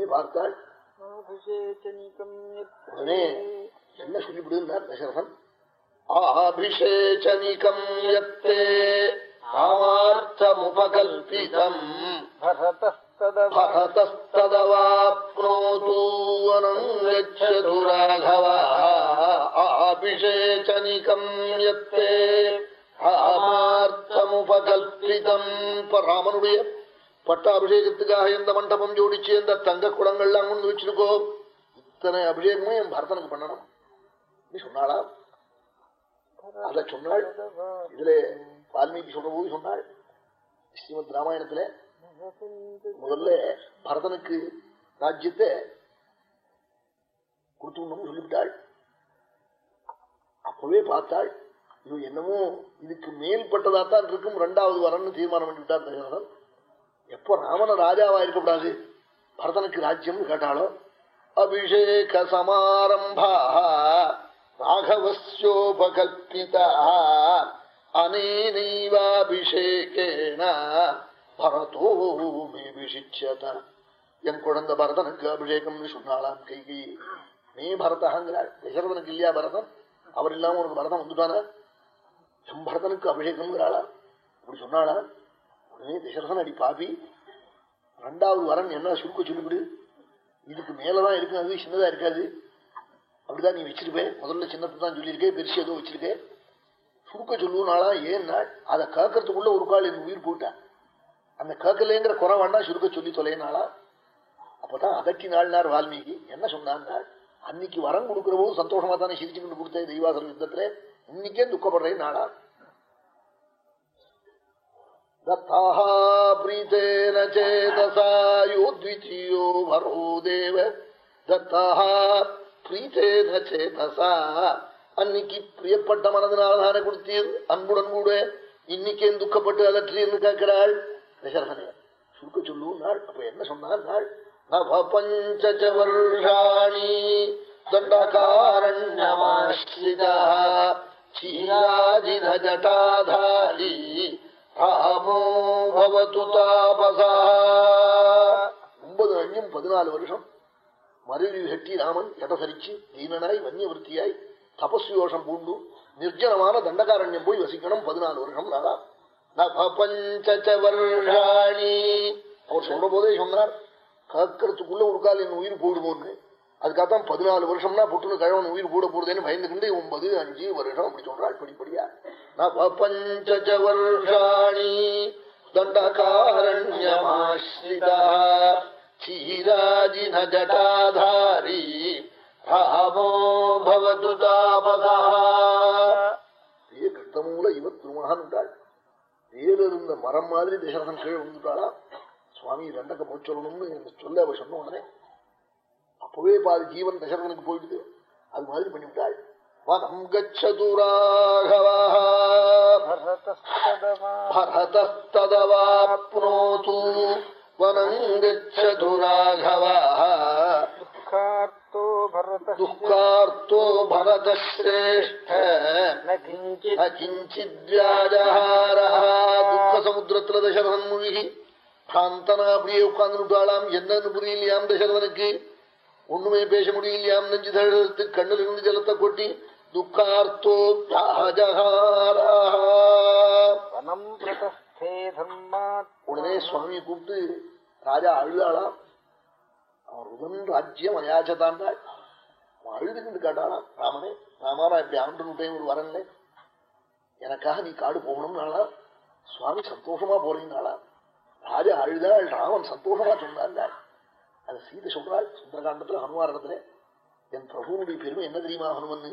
உடனே பார்த்தாள் உடனே என்ன சொல்லிவிடுனார் தசரதன் ஆபிஷேச்சனிகம் யத்தே காமார்த்தமுபகல்பிதம் भरतस्तदवाप्नोतु वनम् गच्छतु राघवः आभिषेचनिकम् यत्ते ராமார்த்தமுபகல்பிதம் இப்ப ராமனுடைய பட்டாபிஷேகத்துக்காக எந்த மண்டபம் ஜோடிச்சு எந்த தங்க குடங்கள்லாம் கொண்டு வச்சிருக்கோ இத்தனை அபிஷேகமும் என் பரதனுக்கு பண்ணணும். சொன்னாளா? அத சொன்னாள். இதுல வால்மீகி சொல்ற போது சொன்னாள். ஸ்ரீமத் ராமாயணத்துல முதல்ல பரதனுக்கு ராஜ்யத்தை கொடுத்துடணும்னு சொல்லிவிட்டாள். அப்பவே பார்த்தாள் இது என்னமோ இதுக்கு மேல்பட்டதாத்தான் இருக்கும் ரெண்டாவது வரன்னு தீர்மானம் பண்ணிவிட்டார் தசரதன். எப்போ ராமன ராஜாவா இருக்கக்கூடாது பரதனுக்கு ராஜ்யம் கேட்டாலோ அபிஷேக சமாரம்பா ராகவஸ்யோபகல்பிதா அனேனைவாபிஷேகேன பரதோ மே என் குழந்தை பரதனுக்கு அபிஷேகம்னு சொன்னாலாம் கைகி. நீ பரதங்கிறாள் தசரதனுக்கு இல்லையா பரதன் அவர் இல்லாம உனக்கு பரதம் வந்துட்டானா? என் பரதனுக்கு அபிஷேகம்ங்கிறாளா? அப்படி சொன்னாளா? உடனே தசரதன் அடி பாபி ரெண்டாவது வரன் என்ன சுருக்க சொல்லிவிடு இதுக்கு மேலதான் இருக்கும் அது சின்னதா இருக்காது. அப்படிதான் நீ வச்சிருப்பேன் முதல்ல சின்னத்தை தான் சொல்லியிருக்கேன் பெருசு ஏதோ வச்சிருக்கேன் சுருக்க சொல்லுவனாளா ஏன்னா அதை கேட்கறதுக்குள்ள ஒரு கால் என் உயிர் போயிட்டான் அந்த கேட்கலேங்கிற குறை சுருக்க சொல்லி தொலைனாளா அப்பதான் அதட்டி நாள்னார் வால்மீகி. என்ன சொன்னான் அன்னைக்கு வரம் கொடுக்கிற போது சந்தோஷமா தானே சிரிச்சுக்கிட்டு கொடுத்தேன் தெய்வாசல் யுத்தத்துல. இன்னைக்கே துக்கப்படுறேன் நாளா? தத்தாஹாப்ரீத்தேன சேதசாயோத்விதீயோ வரோ தேவ தத்தாஹா பிரீத்தேன சேதசா அன்னைக்கு பிரியப்பட்ட மனதினால தானே கொடுத்தீர் அன்புடன் கூட. இன்னைக்கே துக்கப்பட்டு அதற்றீர்னு கேட்கிறாள். தசரகனே சுருக்க சொல்லு நாள். அப்ப என்ன சொன்னார் நாள்? நபபஞ்சவர்ஷாணி தண்டகாரண்யமாஸ்ரிதா சீராஜிதஜட்டாதாரி ஜட்டாதாரி பவத்து தாபசா ஒன்பது அஞ்சும் பதினாலு வருஷம். மருவி கட்டி ராமன் எடசரிச்சு தீனனாய் வன்னியவருத்தியாய் தபசு யோஷம் பூண்டு நிர்ஜனமான தண்டகாரண்யம் போய் வசிக்கணும் பதினாலு வருஷம் நாளா அவர் சொல்ற போதே சொன்னார் காக்கிறதுக்குள்ள ஒரு கால் என் உயிர் போடுமோன்னு அதுக்காகத்தான் பதினாலு வருஷம்னா புட்டுன்னு கழவன் உயிர் கூட போடுதேன்னு பயந்துக்கிட்டு ஒன்பது அஞ்சு வருஷம் அப்படி சொல்றாள் படிப்படியா. பஞ்ச வருஷாணி தண்டகாரண்யமாஸ்ரிதா சீராஜின ஜட்டாதாரி ராமோ பவது தாபதா ஏ கட்டமூல இவ திருமகான்ட்டாள் வேறிருந்த மரம் மாதிரி தசரதன் கீழே விழுந்துட்டாளா? சுவாமி ரெண்டக்க போய் சொல்லணும்னு சொல்ல அவ சொன்ன உடனே அப்பவே பாதி ஜீவன் தசரதனுக்கு போயிடுது. அது மாதிரி பண்ணிவிட்டாள் வனம் கச்சதுராகவா பரதஸ்ததவாப்னோது வனம் கச்சதுராகவா துக்கார்த்தோ பரதஸ்ரேஷ்ட. கிஞ்சித்வியாஜஹார துக்க சமுத்திரத்துல தசரதன் மூழ்கி காந்தனா அப்படியே உட்கார்ந்துட்டாளாம் என்னன்னு புரியலையாம் தசரதனுக்கு? ஒண்ணுமே பேச முடியலையாம் நெஞ்சு தழுத்து கண்ணில் இருந்து ஜலத்தை கொட்டி துக்கார்த்தோ உடனே சுவாமியை கூப்பிட்டு ராஜா அழுதாளாம். அவன் உடன் ராஜ்யம் அயாச்சதாண்டாள். அவன் அழுதுகிட்டு கேட்டாளாம் ராமனே ராமா நான் இப்படி ஆண்டு ஒரு வரல எனக்காக நீ காடு போகணும்னாளா? சுவாமி சந்தோஷமா போறீங்கனாளா ராஜா அழுதாள் ராமன் சந்தோஷமா சொன்னாள் அது சீதை சொல்றாள் சுந்தரகாண்டத்துல ஹனுமாரிடத்துல என் பிரபுனுடைய பெருமை என்ன தெரியுமா ஹனுமன்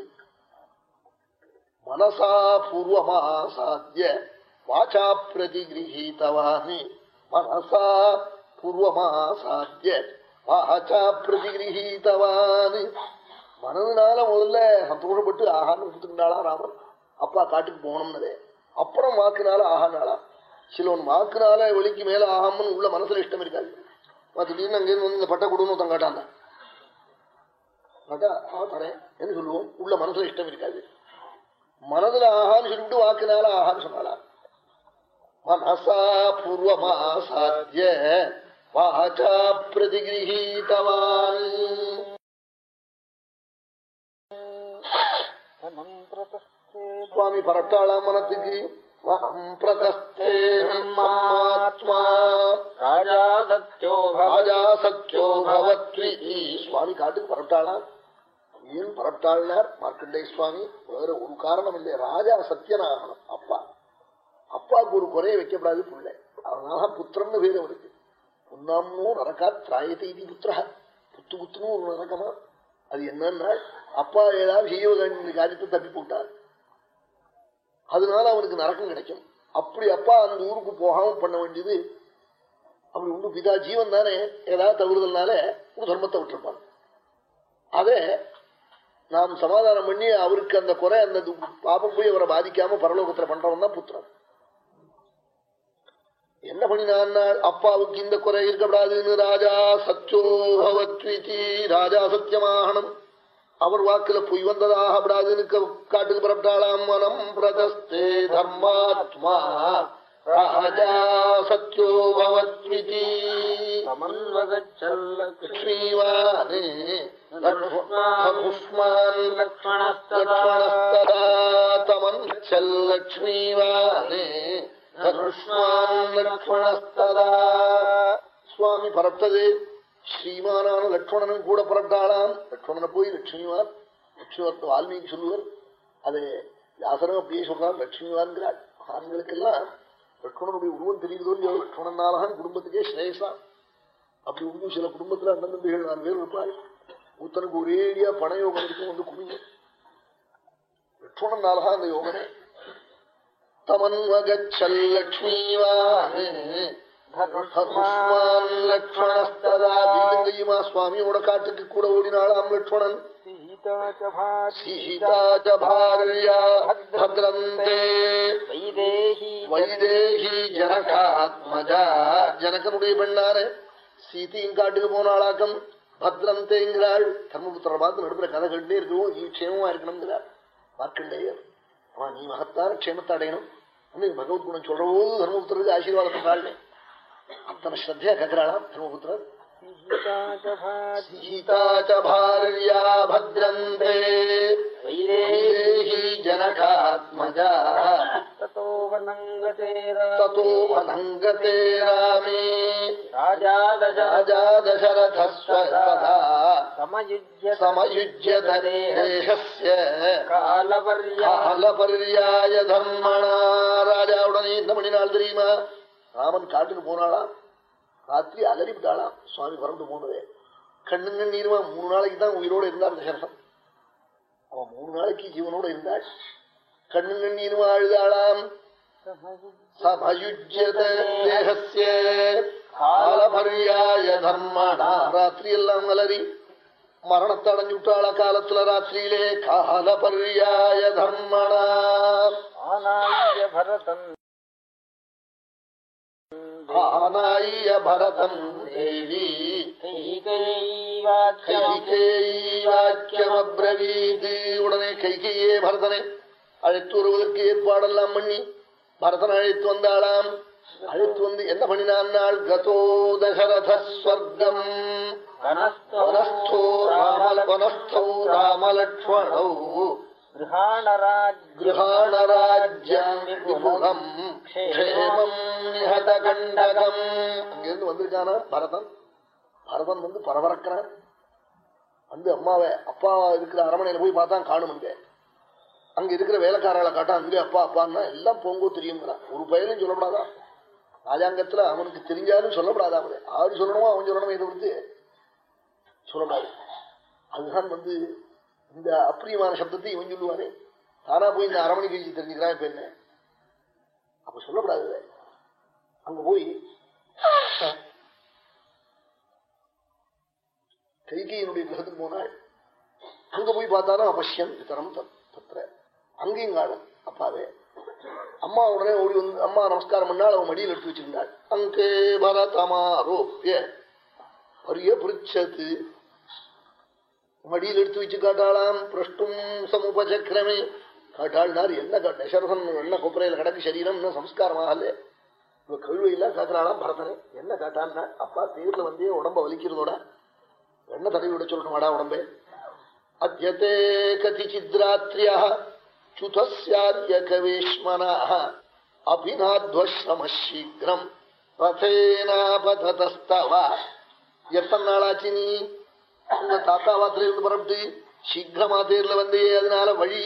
மனசா பூர்வமா சாத்திய வாச்சா பிரதிகிரகீதவானி மனசா பூர்வமா சாத்திய வாச்சா பிரதிகிரகீதவானி மனதுனால முதல்ல சந்தோஷப்பட்டு ஆகான்னு கொடுத்துருந்தாளா ராமன்? அப்பா காட்டுக்கு போகணும்னதே. அப்புறம் வாக்குனால ஆகானாளா? சிலவன் வாக்குனால வெளிக்கு மேல ஆகாமன்னு உள்ள மனசுல இஷ்டம் இருக்காது. திடீர்னு அங்கிருந்து வந்து இந்த பட்டை கொடுன்னு ஒருத்தன் காட்டாங்க கேட்டா ஆ தரேன் என்று சொல்லுவோம். உள்ள மனசுல இஷ்டம் இருக்காது. மனதுல ஆகான்னு சொல்லிவிட்டு வாக்குனால ஆகான்னு சொன்னாலா மனசா பூர்வமா சாத்திய வாச்சா பிரதிகிரகீதவான் சுவாமி பரட்டாளாம் மனத்துக்கு பிரதஸ்தே சுவாமி காட்டுக்கு பரட்டாளாம் ஏன் பரட்டாள்னார் மார்க்கண்டே சுவாமி வேற ஒரு காரணம் இல்லை ராஜா சத்தியனாகணும் அப்பா. அப்பாவுக்கு ஒரு குறைய வைக்கப்படாது பிள்ளை. அதனால புத்திரன்னு பேர் அவருக்கு. புன்னாம்னோ நரக்கா திராயத்தை புத்திரா. புத்து புத்துன்னு ஒரு நரக்கமா அது என்னன்னா அப்பா ஏதாவது செய்ய காரியத்தை தப்பி போட்டார். அதனால அவனுக்கு நரக்கம் கிடைக்கும். அப்படி அப்பா அந்த ஊருக்கு போகாம பண்ண வேண்டியது அப்படி உண்டு பிதா ஜீவன் தானே ஏதாவது தவறுதல்னால ஒரு தர்மத்தை விட்டுருப்பான் அதே நாம் சமாதானம் பண்ணி அவருக்கு அந்த குறை அந்த பாபம் போய் அவரை பாதிக்காம பரலோகத்துல பண்றவன் தான் புத்திரன். என்ன பண்ணினான் அப்பாவுக்கு இந்த குறை இருக்கக்கூடாதுன்னு ராஜா சச்சோபவத்விதி ராஜா சத்தியமாகணும் அவர் வாக்குல பொய் வந்ததாக கூடாதுன்னு க- காட்டுக்கு புறப்பட்டாளாம். மனம் பிரதஸ்தே தர்மாத்மா. ராஜா சத்யோபவத்விதி சமன்வகச்சல்ல லக்ஷ்மீவானே தனுஷ்மான் லக்ஷ்மணஸ்ததா லக்ஷ்மணஸ்ததா தமன்லக்ஷ்மீவானே தனுஷ்மான் லக்ஷ்மணஸ்ததா சுவாமி பரப்தது. ஸ்ரீமானான லட்சுமணனும் கூட புறப்பட்டாளாம். லட்சுமணனை போய் லட்சுமிவான் லட்சுமி வால்மீகி சொல்லுவர். அது வியாசனம் அப்படியே சொல்றான் லட்சுமிவான்கிறாள் மகான்களுக்கெல்லாம் லட்சுமணனுடைய உருவம் தெரியுதோ இல்லையோ லக்ஷ்மணனாலதான் குடும்பத்துக்கே ஸ்ரேயசான் அப்படி உண்டு சில குடும்பத்துல அண்ணன் தம்பிகள் நாலு பேர் இருப்பாள் ஊத்தனுக்கு ஒரேடியா பண யோகம் இருக்கும் வந்து குமிங்க லட்சுமணனாலதான் அந்த யோகனே தமன் மகச்சல் லட்சுமிவான் லக்ஷ்மணஸ்ததா வீரங்கையுமா சுவாமியோட காட்டுக்கு கூட ஓடினாளாம் ஜனகாத்மஜா ஜனகனுடைய பெண்ணாரே சீதையும் காட்டுக்கு போனாளாக்கம் பத்ரந்தேங்கிறாள் தர்மபுத்திர பார்த்து நடுப்புற கதை கண்டே இருக்கவும் நீ க்ஷேமமா இருக்கணுங்கிறார் மார்க்கண்டேயர் அவன் நீ மகத்தான க்ஷேமத்தை அடையணும் பகவத் குணம் சொல்ற போது தர்மபுத்திரருக்கு ஆசீர்வாதம் பண்றாள் அத்தனை ஸ்ரத்தையா கேட்கிறாளாம் தர்மபுத்திரர் சீதா ச பாரியா பத்ரந்தே வைதேகி ஜனகாத்மஜா ததோ வனங்கதே ततो अनङ्गते रामे ராஜா தஜா राजा दशरथस्वदा சமயுஜ்ய समयुज्यत देहस्य காலவர்யா காலபர்யாய தர்மணா ராஜாவுடனே என்ன பண்ணினாள் தெரியுமா ராமன் காட்டுக்கு போனாளாம். ராத்திரி அலறிவிட்டாளாம். சுவாமி பறந்து போனதே. கண்ணுங்க நீருமா மூணு நாளைக்கு தான் உயிரோட இருந்தார் தசரதன் அவன் மூணு நாளைக்கு ஜீவனோட இருந்தாள். கண்ணுங்க நீருமா அழுதாளாம். சமயுஜ்யத தேகஸ்ய காலபர்யாய ராத்திரி எல்லாம் அலறி மரணத்தை அடைஞ்சு விட்டாள காலத்துல ராத்திரியிலே. காலபர்யாய தர்மனா ஆனாய பரதம் தேவி வாக்கியமப்ரவீது உடனே கைகையே பரதனை அழைத்து வருவதற்கு ஏற்பாடெல்லாம் பண்ணி பரதன் அழைத்து வந்தாளாம். அழைத்து வந்து என்ன பண்ணினான் நாள்? கதோ தசரத ஸ்வர்க்கம் வனஸ்தோ ராம வனஸ்தோ ராமலக்ஷ்மணௌ கிரகாணராஜ்யம் விபுலம் க்ஷேமம் நிஹத அங்கிருந்து வந்திருக்கானா பரதன் பரதன் வந்து பரபரக்கிறான் வந்து அம்மாவை அப்பா இருக்கிற அரமனையில போய் பார்த்தா காணும் அங்க அங்க இருக்கிற வேலைக்காரர்களை காட்டா அங்கே அப்பா அப்பான்னா எல்லாம் போங்கோ தெரியுங்கிறான் ஒரு பயனும் சொல்லப்படாதா ராஜாங்கத்துல அவனுக்கு தெரிஞ்சாலும் சொல்லப்படாதா அவன் ஆறு சொல்லணுமோ அவன் சொல்லணுமோ இதை வந்து சொல்லப்படாது அதுதான் வந்து இந்த அப்பிரியமான சப்தத்தை இவன் சொல்லுவானே? தானா போய் இந்த அரமணி கழிச்சு தெரிஞ்சுக்கிறான் இப்ப என்ன? அப்ப சொல்லப்படாது அங்க போய் கைகையினுடைய கிரகத்துக்கு போனாள். அங்க போய் பார்த்தாலும் அவசியம் தரம் தத்திர அங்கேயும் காணும் அப்பாவே. அம்மா உடனே ஓடி வந்து அம்மா நமஸ்காரம் பண்ணால் அவன் மடியில் எடுத்து வச்சிருந்தாள். அங்கே பரதமாரோப்பிய பரிய புரிச்சது மடியில் எடுத்து வச்சு காட்டாளாம் பிரஷ்டும் சமுபசக்கிரமே காட்டாள்னார் என்ன தசரதன் என்ன கொப்பரையில் கிடக்கு சரீரம் இன்னும் சம்ஸ்காரம் ஆகல இவ கழுவையெல்லாம் காக்குறாளாம் பரதனே என்ன காட்டான்னா அப்பா தேர்ல வந்தே உடம்ப வலிக்கிறதோட என்ன தடவி விட சொல்லணுமாடா உடம்பே அத்தியத்தே கதிச்சித்ராத்ரியா சுதஸ்யாத்ய கவேஷ்மனா அபிநாத்வஸ்ரம சீக்கிரம் ரதேனாபதஸ்தவா எத்தனை நாளாச்சு நீ உங்க தாத்தா தாத்தாவா இருந்து புறப்பட்டு சீக்கிரமா தேர்ல வந்தே அதனால வழி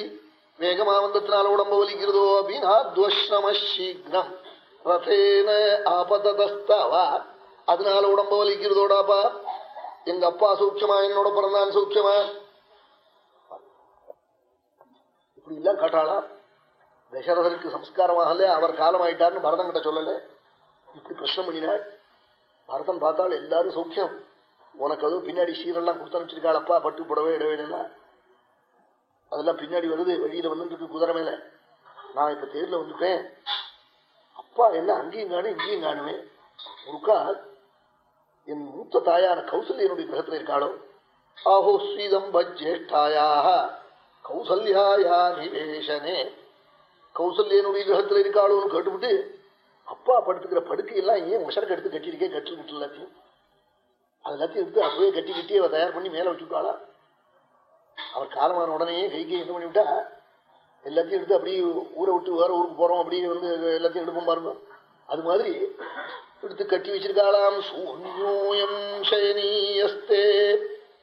வேகமா வந்ததுனால உடம்பு வலிக்கிறதோ அபிநாத்வஸ்ரம சீக்கிரம் ரதேன ஆபதஸ்தவா அதனால உடம்பு வலிக்கிறதோடாப்பா. எங்க அப்பா சூட்சமா என்னோட பிறந்தான் சூட்சமா. இப்படி எல்லாம் காட்டாளா தசரதனுக்கு சம்ஸ்காரமாகல அவர் காலமாயிட்டார்னு பரதம் கிட்ட சொல்லல. இப்படி பிரச்சனை பண்ணினாள் பரதம் பார்த்தால் எல்லாரும் சௌக்கியம் உனக்கு அதுவும் பின்னாடி சீரெல்லாம் கொடுத்து அனுப்பிச்சிருக்காளப்பா பட்டு புடவை இடவேலாம் அதெல்லாம் பின்னாடி வருது வழியில வந்துட்டு குதிரை மேல. நான் இப்ப தேர்ல வந்துட்டேன். அப்பா என்ன அங்கேயும் காணு இங்கேயும் காணுவேன் முருக்கா என் மூத்த தாயான கௌசல்யனுடைய கிரகத்தில் இருக்காளோ? ஆஹோ ஸ்ரீதம்ப ஜேஷ்டாயாக கௌசல்யாயா நிவேசனே கௌசல்யனுடைய கிரகத்தில் இருக்காளோன்னு கேட்டுவிட்டு அப்பா படுத்துக்கிற படுக்கையெல்லாம் ஏன் உஷருக்கு எடுத்து கட்டியிருக்கேன் கட்டி எல்லாத்தையும் அது எல்லாத்தையும் எடுத்து அப்படியே கட்டி கட்டி அவ தயார் பண்ணி மேல வச்சுட்டாளா அவர் காலமான உடனே கைக்கு என்ன பண்ணிவிட்டா? எல்லாத்தையும் எடுத்து அப்படியே ஊரை விட்டு வேற ஊருக்கு போறோம் அப்படியே வந்து எல்லாத்தையும் எடுப்போம் பாருங்க. அது மாதிரி எடுத்து கட்டி வச்சிருக்காளாம். சூன்யோயம் சயனீயஸ்தே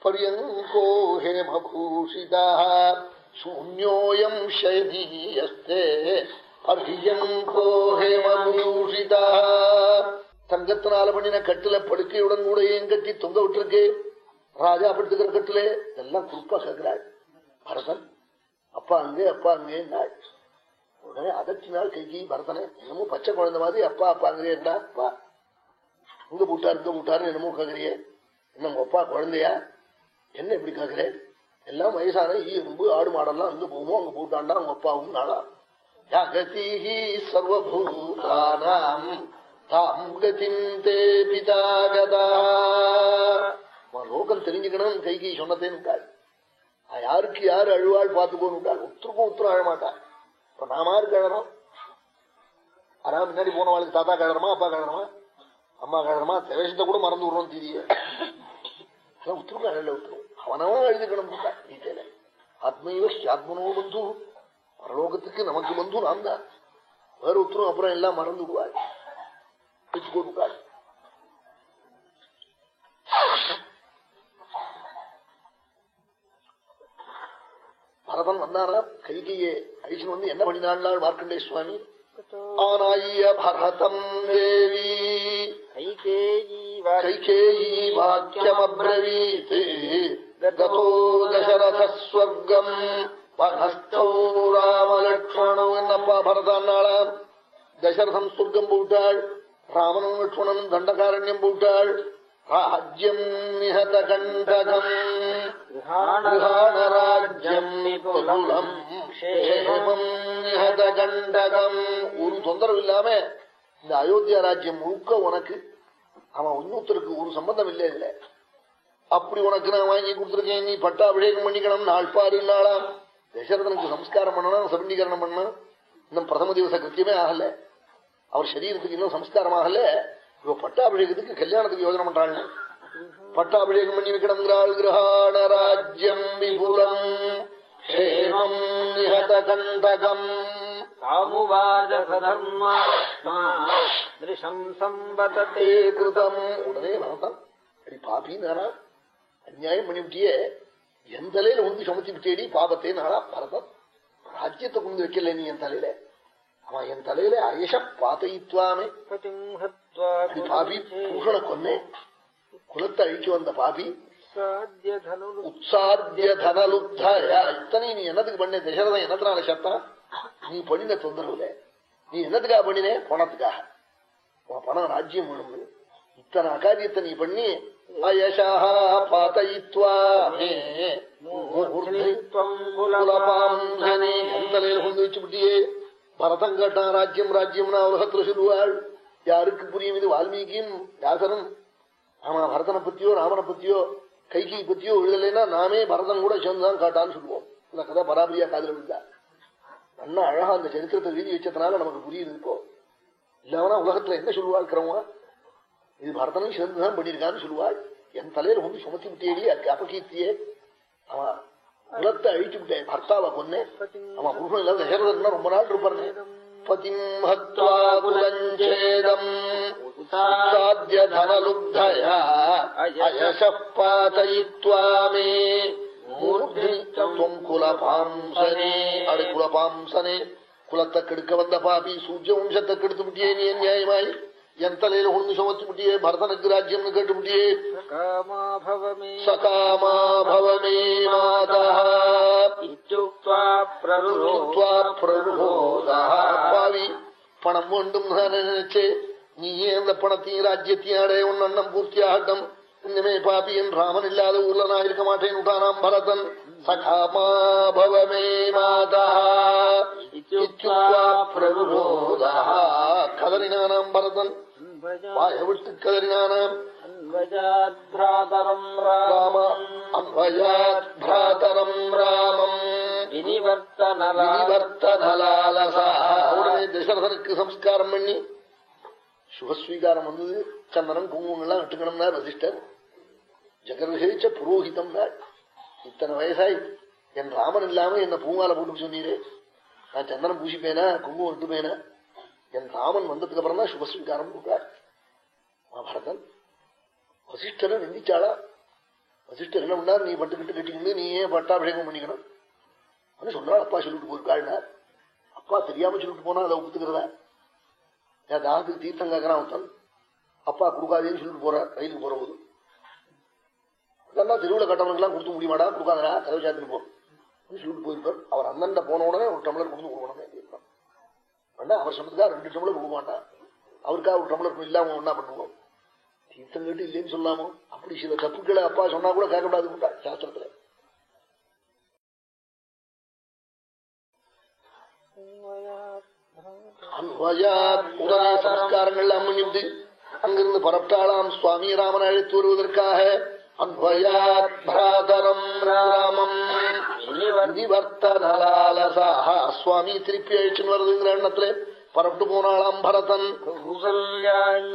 பரியங்கோ ஹேமபூஷிதா சூன்யோயம் சயனீயஸ்தே பரியங்கோ ஹேமபூஷிதா தங்கத்தினால பண்ணின கட்டுல படுக்கையுடன் கூட ஏன் கட்டி தொங்க விட்டுருக்கு? ராஜா படுத்துக்கிற கட்டுல எல்லாம் குறிப்பா கேட்கிறாள். பரதன் அப்பா அங்கே அப்பா அங்கே உடனே அதட்டினாள் கைகி பரதனை என்னமோ பச்சை குழந்தை மாதிரி அப்பா அப்பா அங்கே அப்பா இங்க பூட்டா இங்க பூட்டாருன்னு என்னமோ கேக்குறியே என்ன அப்பா குழந்தையா? என்ன இப்படி கேக்குறேன் எல்லாம் வயசான ஈ எறும்பு ஆடு மாடெல்லாம் அங்க போவோம் அங்க போட்டாண்டா அவங்க அப்பாவும் நாளா. ஜகதீஹி சர்வபூதானாம். தாம் கதிம் தே பிதா கதா. லோகம் தெரிஞ்சுக்கணும் கைகி சொன்னதேன்னு யாருக்கு யாரு அழுவாள் பார்த்துக்கோன்னு உத்தருக்கும் உத்தரம் அழ இப்ப நாம யாரு கழறோம்? ஆனா முன்னாடி போனவாளுக்கு தாத்தா கழறமா அப்பா கழறமா? அம்மா கழறமா? தேவேசத்தை கூட மறந்து விடுறோம் தீரிய. உத்தருக்கும் அழல உத்தரவு அவனவன் எழுதிக்கணும் கீதையில ஆத்மைவ ஆத்மனோ பந்து. பரலோகத்துக்கு நமக்கு பந்து நான் தான் வேற உத்தரவு அப்புறம் எல்லாம் மறந்து விடுவாள். வச்சுக்கோடுக்காள் பரதன் வந்தாரா? கைகையே. ஐசன் வந்து என்ன பண்ணினாள்? மார்க்கண்டே சுவாமி ஆனாய பரதம் தேவி. கைகேயி கைகேயி வாக்கியமப்ரவீத் கதோ தசரதஸ்வர்க்கம். வனஸ்தௌ ராமலக்ஷ்மணோ. என்னப்பா பரதான்னாளாம் தசரதம் சொர்க்கம் போட்டாள். ராமனும் லட்சுமணனும் தண்டகாரண்யம் போட்டாள். ராஜ்யம் நிஹத கண்டகம். ராஜ்யம் நிபுலம் கண்டகம். ஒரு தொந்தரவு இல்லாம இந்த அயோத்தியா ராஜ்யம் முழுக்க உனக்கு அவன் இன்னொருத்தருக்கு ஒரு சம்பந்தம் இல்லை இல்ல. அப்படி உனக்கு நான் வாங்கி கொடுத்துருக்கேன் நீ பட்டா அபிஷேகம் பண்ணிக்கணும் நாள் பாரு நாளாம் தசரதனுக்கு சம்ஸ்காரம் பண்ணணும் சபண்டீகரணம் பண்ணணும். இன்னும் பிரதம திவச கிருத்தியமே ஆகலை. அவர் சரீரத்துக்கு இன்னும் சம்ஸ்காரம் ஆகல இவ பட்டாபிஷேகத்துக்கு கல்யாணத்துக்கு யோஜனை பண்றாள். பட்டாபிஷேகம் பண்ணி வைக்கணுங்கிறாள் கிரகாண ராஜ்யம் விபுலம். ஹேமம் நிஹத கண்டகம் அநியாயம் பண்ணிவிட்டியே. என் தலையில உந்து சுமத்தி விட்டேடி பாபத்தே நாளா பரதம். ராஜ்யத்தை கொண்டு வைக்கல நீ என் தலையில. அவன் என் தலையில அயச பாத்தயித்வாமே பாபி பூஷண கொன்னே குலத்தை அழிச்சு வந்த பாபி உற்சாத்திய தனலுப்தாய இத்தனை நீ என்னத்துக்கு பண்ண தசரதன் என்னத்தினால சத்தான் நீ பண்ணின தொந்தரவுல நீ என்னத்துக்காக பண்ணினே பணத்துக்காக உன் பணம் ராஜ்யம் வேணும்னு இத்தனை அகாரியத்தை நீ பண்ணி தலையில கொண்டு வச்சு விட்டியே பரதம் கேட்டான் ராஜ்யம் ராஜ்யம்னா உலகத்துல சொல்லுவாள். யாருக்கு புரியும் இது வால்மீகியும் வியாசனும்? ஆமா பரதனை பத்தியோ ராமனை பத்தியோ கைகி பத்தியோ எழுதலைன்னா நாமே பரதம் கூட சேர்ந்துதான் காட்டான்னு சொல்லுவோம். இந்த கதை பராபரியா காதல விழுந்தா. நல்லா அழகா அந்த சரித்திரத்தை எழுதி வச்சதுனால நமக்கு புரியுது இப்போ. இல்லவனா உலகத்துல என்ன சொல்லுவாள் இருக்கிறவங்க இது பரதனும் சேர்ந்துதான் பண்ணியிருக்கான்னு சொல்லுவாள். என் தலையில வந்து சுமத்தி விட்டேடி அப்பகீர்த்தியே ஆமா குலத்தை அழிச்சு விட்டேன் பர்த்தாவை கொன்னேன். அவன் புருஷன் இல்லாத தசரதன் ரொம்ப நாள் இருப்பாரு பதிம் ஹத்வா குலஞ்சேதம். உத்தாத்ய தனலுப்தயா அயச பாதயித்வா குலத்தை கெடுக்க வந்த பாபி சூரிய வம்சத்தை கெடுத்து விட்டியே நீ நியாயமாய்? என் தலையில ஒண்ணு சுமத்து முட்டியே பரதனுக்கு ராஜ்யம்னு கேட்டு முட்டியே சகாமாபவமே மாதா பிரபோதாவி பணம் வேண்டும் நினைச்சே நீயே அந்த பணத்தையும் ராஜ்யத்தையும் அடைய உன் அண்ணம் பூர்த்தியாகட்டும் ഇങ്ങനെ പാപിയൻ രാമനില്ലാതെ ഊർല നാ ഇരിക്ക മാട്ടേൻ ഉടാനാം ഭരതൻ സഖാമാഭവമേ മാതരിനാനാം ഭരതൻ വായ വിട്ട് കതറിനാനാം രാമ അംബയാത് ഭ്രാതരം രാമം ഉടനെ ദശരഥനുക്ക് സംസ്കാരം പണി ശുഭസ്വീകാരം വന്നത് சந்தனம் குங்குமங்கள்லாம் இட்டுக்கணும்னா வசிஷ்டர் ஜெகர்விசேச்ச புரோஹிதம் நாள் இத்தனை வயசாய். என் ராமன் இல்லாம என்ன பூமால போட்டு சொன்னீரே? நான் சந்தனம் பூசிப்பேனா? குங்குமம் இட்டுப்பேனா என் ராமன் வந்ததுக்கு அப்புறம் தான் சுபஸ்வீகாரம் கொடுத்தார் மகாபாரதன் வசிஷ்டரை நிந்திச்சாளா? வசிஷ்டர் என்ன பண்ணார்? நீ பட்டுக்கிட்டு கட்டிக்கிட்டு நீ ஏன் பட்டாபிஷேகம் பண்ணிக்கணும். அப்படின்னு சொல்றாள் அப்பா சொல்லிட்டு போயிருக்காள்னார் அப்பா தெரியாம சொல்லிட்டு போனா அதை ஒப்புத்துக்கிறதா? ஏன் தாக்கு தீர்த்தம் கேட்கறான் ஒருத்தன். அப்பா கொடுக்காதேன்னு சொல்லிட்டு போறார் ரயிலுக்கு போற போது. இதெல்லாம் தெருவில் கட்டவனுக்கெல்லாம் கொடுத்து முடியுமாடா கொடுக்காதடா கதவை சாத்தின்னு போ. சொல்லிட்டு போயிருப்பார். அவர் அண்ணன் போன உடனே ஒரு டம்ளர் கொடுத்து கொடுக்கணும் அவர் சொன்னதுக்காக ரெண்டு டம்ளர் கொடுக்க மாட்டான். அவருக்காக ஒரு டம்ளர் இல்லாம ஒன்னா பண்ணுவோம். தீர்த்தம் கேட்டு இல்லைன்னு சொல்லாமோ அப்படி சில தப்புக்களை அப்பா சொன்னா கூட கேட்கக்கூடாது சாஸ்திரத்துல. அன்வயாத் உடனே சம்ஸ்காரங்கள் பண்ணிட்டு அங்கிருந்து புறப்பட்டாளாம் சுவாமி ராமன் அழைத்து வருவதற்காக. சுவாமி திருப்பி அழிச்சுன்னு வருதுங்கிற எண்ணத்திலே பரப்பிட்டு போனாளாம் பரதன்.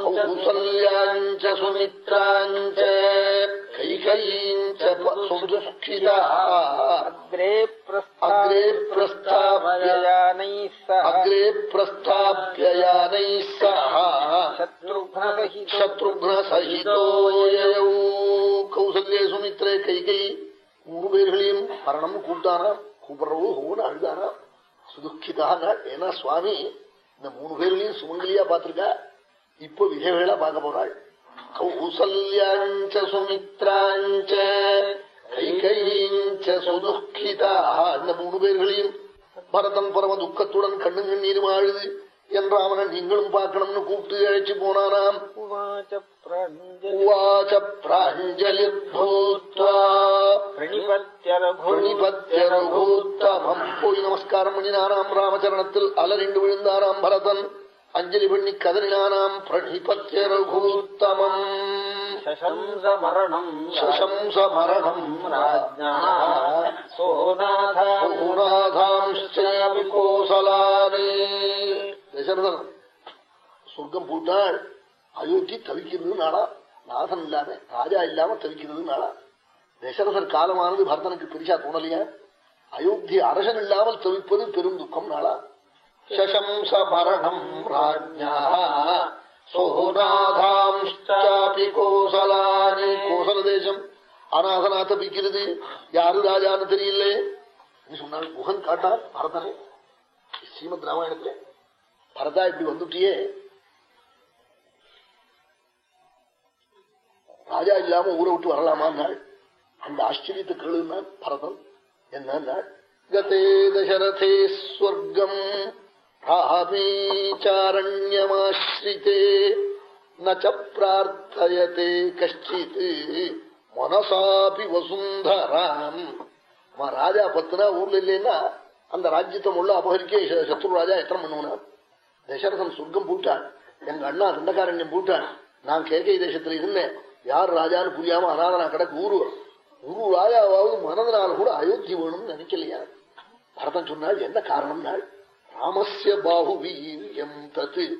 கௌசல்யாஞ்ச சுமித்ராஞ்ச. கைகையீஞ்ச அக்ரே பிரஸ்தாபியானை சஹ சத்ருக்ன கௌசல்யே சுமித்ரே கைகை. மூணு பேர்களையும் மரணம் கூப்பிட்டானா கூப்பிடுறவோ ஹோன்னு அழுதானா? சுதுக்கிதாக. ஏன்னா சுவாமி இந்த மூணு பேர்களையும் சுமங்கலியா பார்த்திருக்கா? இப்போ விஜயவேளா பார்க்க போறாள். கௌசல்யாஞ்ச சுமித்ராஞ்ச கைகையீஞ்ச சுதுக்கிதா. இந்த மூணு பேர்களையும் பரதன் பரம துக்கத்துடன் கண்ணு கண்ணீரும் ஆழுது. என்று அவனை நீங்களும் பார்க்கணும்னு கூப்பிட்டு அழைச்சு போனானாம் போய் நமஸ்காரம் பண்ணினாராம். ராமச்சரணத்தில் அலரிண்டு விழுந்தாராம் பரதன். அஞ்சலி பண்ணி கதறினானாம் பிரணிபத்தியரூத்தமம் சம்சமரணம் சம்சமரணம் ராஜாதாம்ச்சோசலானே தசரதன் சொர்க்கம் போட்டால் அயோத்தி தவிக்கிறது நாளா நாசன் இல்லாம ராஜா இல்லாம தவிக்கிறது நாளா தசரதர் காலமானது பரதனுக்கு பெரிசா தோணலையா? அயோத்தி அரசன் இல்லாமல் தவிப்பது பெரும் துக்கம் நாளா சசம்சமரணம் ராஜா கோசலானி கோசல தேசம் அநாதனா தப்பிக்கிறது யாரு ராஜான்னு தெரியல சொன்னாள் குகன் காட்டார் பரதனே ஸ்ரீமத் ராமாயணத்துல. பரதா இப்படி வந்துட்டியே. ராஜா இல்லாம ஊரை விட்டு வரலாமா நாள் அந்த ஆச்சரியத்தை கேளுனான் பரதம் என்ன நாள் கதே தசரதே ஸ்வர்க்கம். ராமேச்சாரண்யமாஸ்ரிதே நச்ச பிரார்த்தயதே கஷ்டித் மனசாபி வசுந்தராம். அவன் ராஜா பத்துனா ஊர்ல இல்லைன்னா அந்த ராஜ்யத்தை உள்ள அபகரிக்க ச- சத்ரு ராஜா எத்தனை பண்ணுவனா? தசரதன் சொர்க்கம் பூட்டான். எங்க அண்ணா தண்டகாரண்யம் பூட்டான். நான் கேகை தேசத்துல இருந்தேன். யார் ராஜான்னு புரியாம அநாதனா கிடக்கு ஊரு. ஒரு ராஜாவாவது மனதனால கூட அயோத்தி வேணும்னு நினைக்கலையா? பரதன் சொன்னால் என்ன ராமசிய ராமஸ்ய பாகுவீரியம் தத்து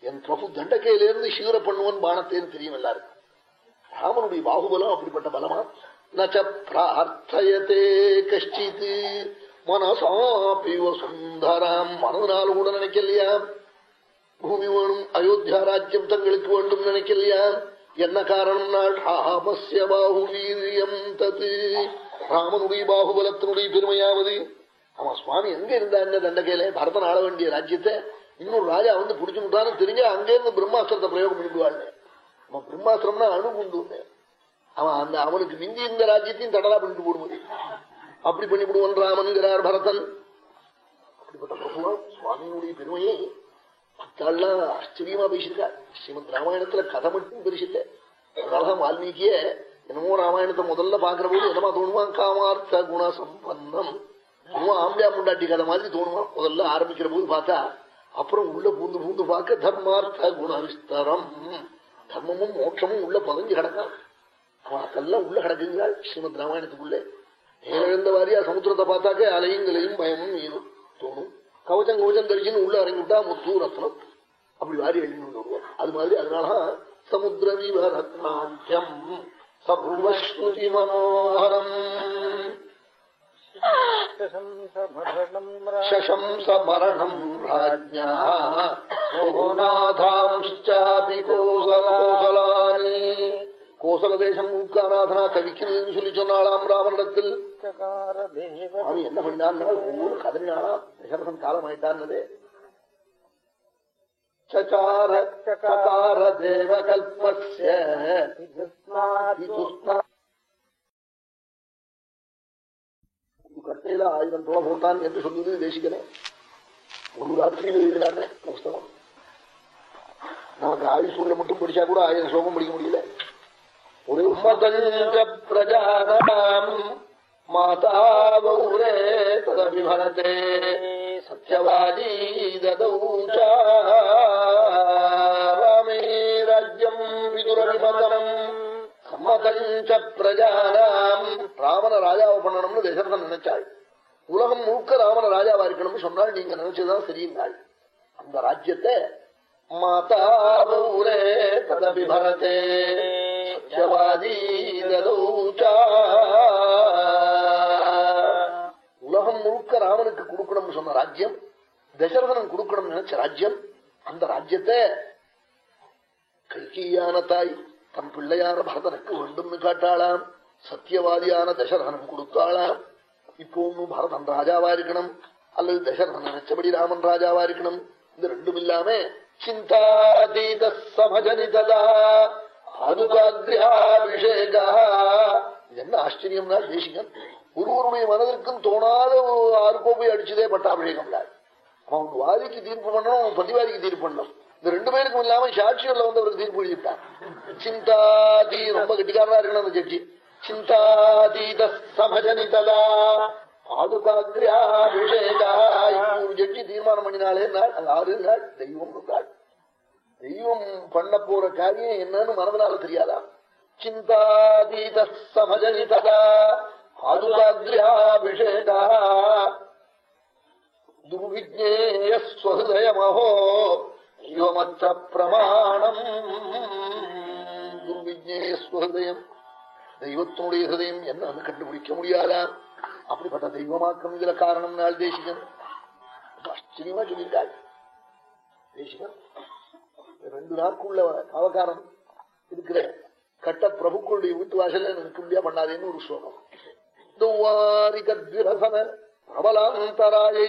என் பிரபு தண்டக்கையிலிருந்து சீர பண்ணுவன் பானத்தேன்னு தெரியும் எல்லாருக்கும். ராமனுடைய பாகுபலம் அப்படிப்பட்ட பலமா? நச்ச பிரார்த்தயத்தே கஷ்டித். மனசாபிவ சுந்தராம். மனதனால் கூட நினைக்கலையா? பூமி வேணும் அயோத்தியா ராஜ்யம் தங்களுக்கு வேண்டும் நினைக்கலையா? என்ன காரணம் நாள் ராமசிய பாகுவீரியம் தத்து ராமனுடைய பாகுபலத்தினுடைய பெருமையாவது ஆமா சுவாமி எங்க இருந்தா என்ன தண்டகையில? பரதன் ஆள வேண்டிய ராஜ்யத்தை இன்னொரு ராஜா வந்து புடிச்சு விட்டான்னு தெரிஞ்சா அங்கேருந்து பிரம்மாஸ்திரத்தை பிரயோகம் பண்ணிவிடுவாள். அவன் பிரம்மாஸ்திரம்னா அணு கொண்டு அவன் அந்த அவனுக்கு மிஞ்சி இந்த ராஜ்யத்தையும் தடலா பண்ணிட்டு போடுவது அப்படி பண்ணிவிடுவான் ராமன்கிறார் பரதன். அப்படிப்பட்ட பிரபுவா சுவாமியினுடைய பெருமையை பத்தாள்லாம் ஆச்சரியமா பேசியிருக்கார். ஸ்ரீமத் ராமாயணத்துல கதை மட்டும் பெருசில்ல அதனாலதான் வால்மீகிய என்னமோ ராமாயணத்தை முதல்ல பாக்குற போது என்னமா தோணுவான் காமார்த்த குண சம்பந்தம். இன்னும் ஆம்பியா முண்டாட்டி கதை மாதிரி தோணுமா? முதல்ல ஆரம்பிக்கிற போது பார்த்தா அப்புறம் உள்ள பூந்து பூந்து பார்க்க தர்மார்த்த குணவிஸ்தரம் தர்மமும் மோட்சமும் உள்ள பதஞ்சு கிடக்கான். அவன் அதெல்லாம் உள்ள கிடக்குங்கிறாள் ஸ்ரீமத் ராமாயணத்துக்குள்ளே. நேரிழந்த வாரியா சமுத்திரத்தை பார்த்தாக்க அலையும் கிளையும் பயமும் மீனும் தோணும். கவச்சம் கவச்சம் தரிச்சுன்னு உள்ள இறங்கிவிட்டா முத்து ரத்னம். அப்படி வாரி எழுதி வருவார் அது மாதிரி அதனால சமுத்திர ரத்னாந்தியம் சபுவஸ்ருதி மனோகரம் சசம்ச மரணம் ராஜ்யா சோநாதாம்ச்சாபி கோசலோசலானி கோசல தேசம் முக்காநாதனா கவிக்கிறதுன்னு சொல்லி சொன்னாலாம் ராவணத்தில் அவன் என்ன பண்ணான் ஒவ்வொரு கதறினானா தசரதன் காலம் ஆயிட்டான்னதே சகார சகார தேவகல்பஸ்ய கட்டையில ஆயிரம் தோலை போட்டான் என்று சொல்லுது தேசிக்கிறேன் ஒரு ராத்திரியில் எழுதினானே புஸ்தகம் நமக்கு ஆயுசூர்ல மட்டும் படிச்சா கூட ஆயிரம் ஸ்லோகம் படிக்க முடியல. ஒரு பிரஜானாம் மாதா ததபிபரதே சத்யவாதி ததௌச்ச ராமே ராஜ்யம் விதுரவிமதம் சம்மதஞ்ச பிரஜானாம் ராமன ராஜாவை பண்ணணும்னு தசரதன் நினைச்சாள். உலகம் முழுக்க ராமன ராஜாவா இருக்கணும்னு சொன்னால் நீங்க நினைச்சதுதான் சரியுங்கள் அந்த ராஜ்யத்தை மாதா ததபிபரதே உலகம் முழுக்க ராமனுக்கு கொடுக்கணும்னு சொன்ன ராஜ்யம் தசரதனன் கொடுக்கணும்னு நினைச்ச ராஜ்யம் அந்த ராஜ்யத்தை கல்கியான தாய் தம் பிள்ளையான பரதனுக்கு வேண்டும்னு காட்டாளாம். சத்தியவாதியான தசரதனம் கொடுத்தாளாம். இப்போ ஒன்னும் பரதன் ராஜாவா இருக்கணும் அல்லது தசரதன் நினைச்சபடி ராமன் ராஜாவா இருக்கணும். இந்த ரெண்டும் இல்லாம சிந்தாதீத சமஜனிததா அதுகாகிரகாபிஷேகா என்ன ஆச்சரியம்னா தேசிகன் ஒருவருடைய மனதிற்கும் தோணாத ஆறு போய் அடிச்சதே பட்டாபிஷேகம் அவன் வாதிக்கு தீர்ப்பு பண்ணணும் அவன் பதிவாதிக்கு தீர்ப்பு பண்ணணும். இந்த ரெண்டு பேருக்கும் இல்லாம சாட்சிகள்ல வந்து அவருக்கு தீர்ப்பு எழுதிட்டான் சிந்தாதி ரொம்ப கெட்டிக்காரனா இருக்கணும் அந்த ஜட்ஜி. சிந்தாதீத சமஜனிதலா பாதுகாகிரகாபிஷேகா இப்போ ஜட்ஜி தீர்மானம் பண்ணினாலே நாள் அது ஆறு நாள் தெய்வம் இருந்தாள் தெய்வம் பண்ண போற காரியம் என்னன்னு மனதனால தெரியாதா? சிந்தாதீத சமஜனிதலா சமஜனிததா பாதுகாகிரகாபிஷேகா துர்விஜேயஸ்வதயமஹோ இவமற்ற பிரமாணம் துர்விஜேயஸ்வதயம் தெய்வத்தினுடைய ஹிருதயம் என்ன கண்டுபிடிக்க முடியாதா அப்படிப்பட்ட தெய்வமாக்கம் இதுல காரணம் நாள் தேசிகன் ஆச்சரியமா சொல்லியிருக்காள் தேசிகன் ரெண்டு நாட்குள்ள அவகாரம் இருக்கிற கட்ட பிரபுக்களுடைய வீட்டு வாசல நிற்க முடியா பண்ணாதேன்னு ஒரு ஸ்லோகம் துவாரிகத்விரசன பிரபலாந்தராயை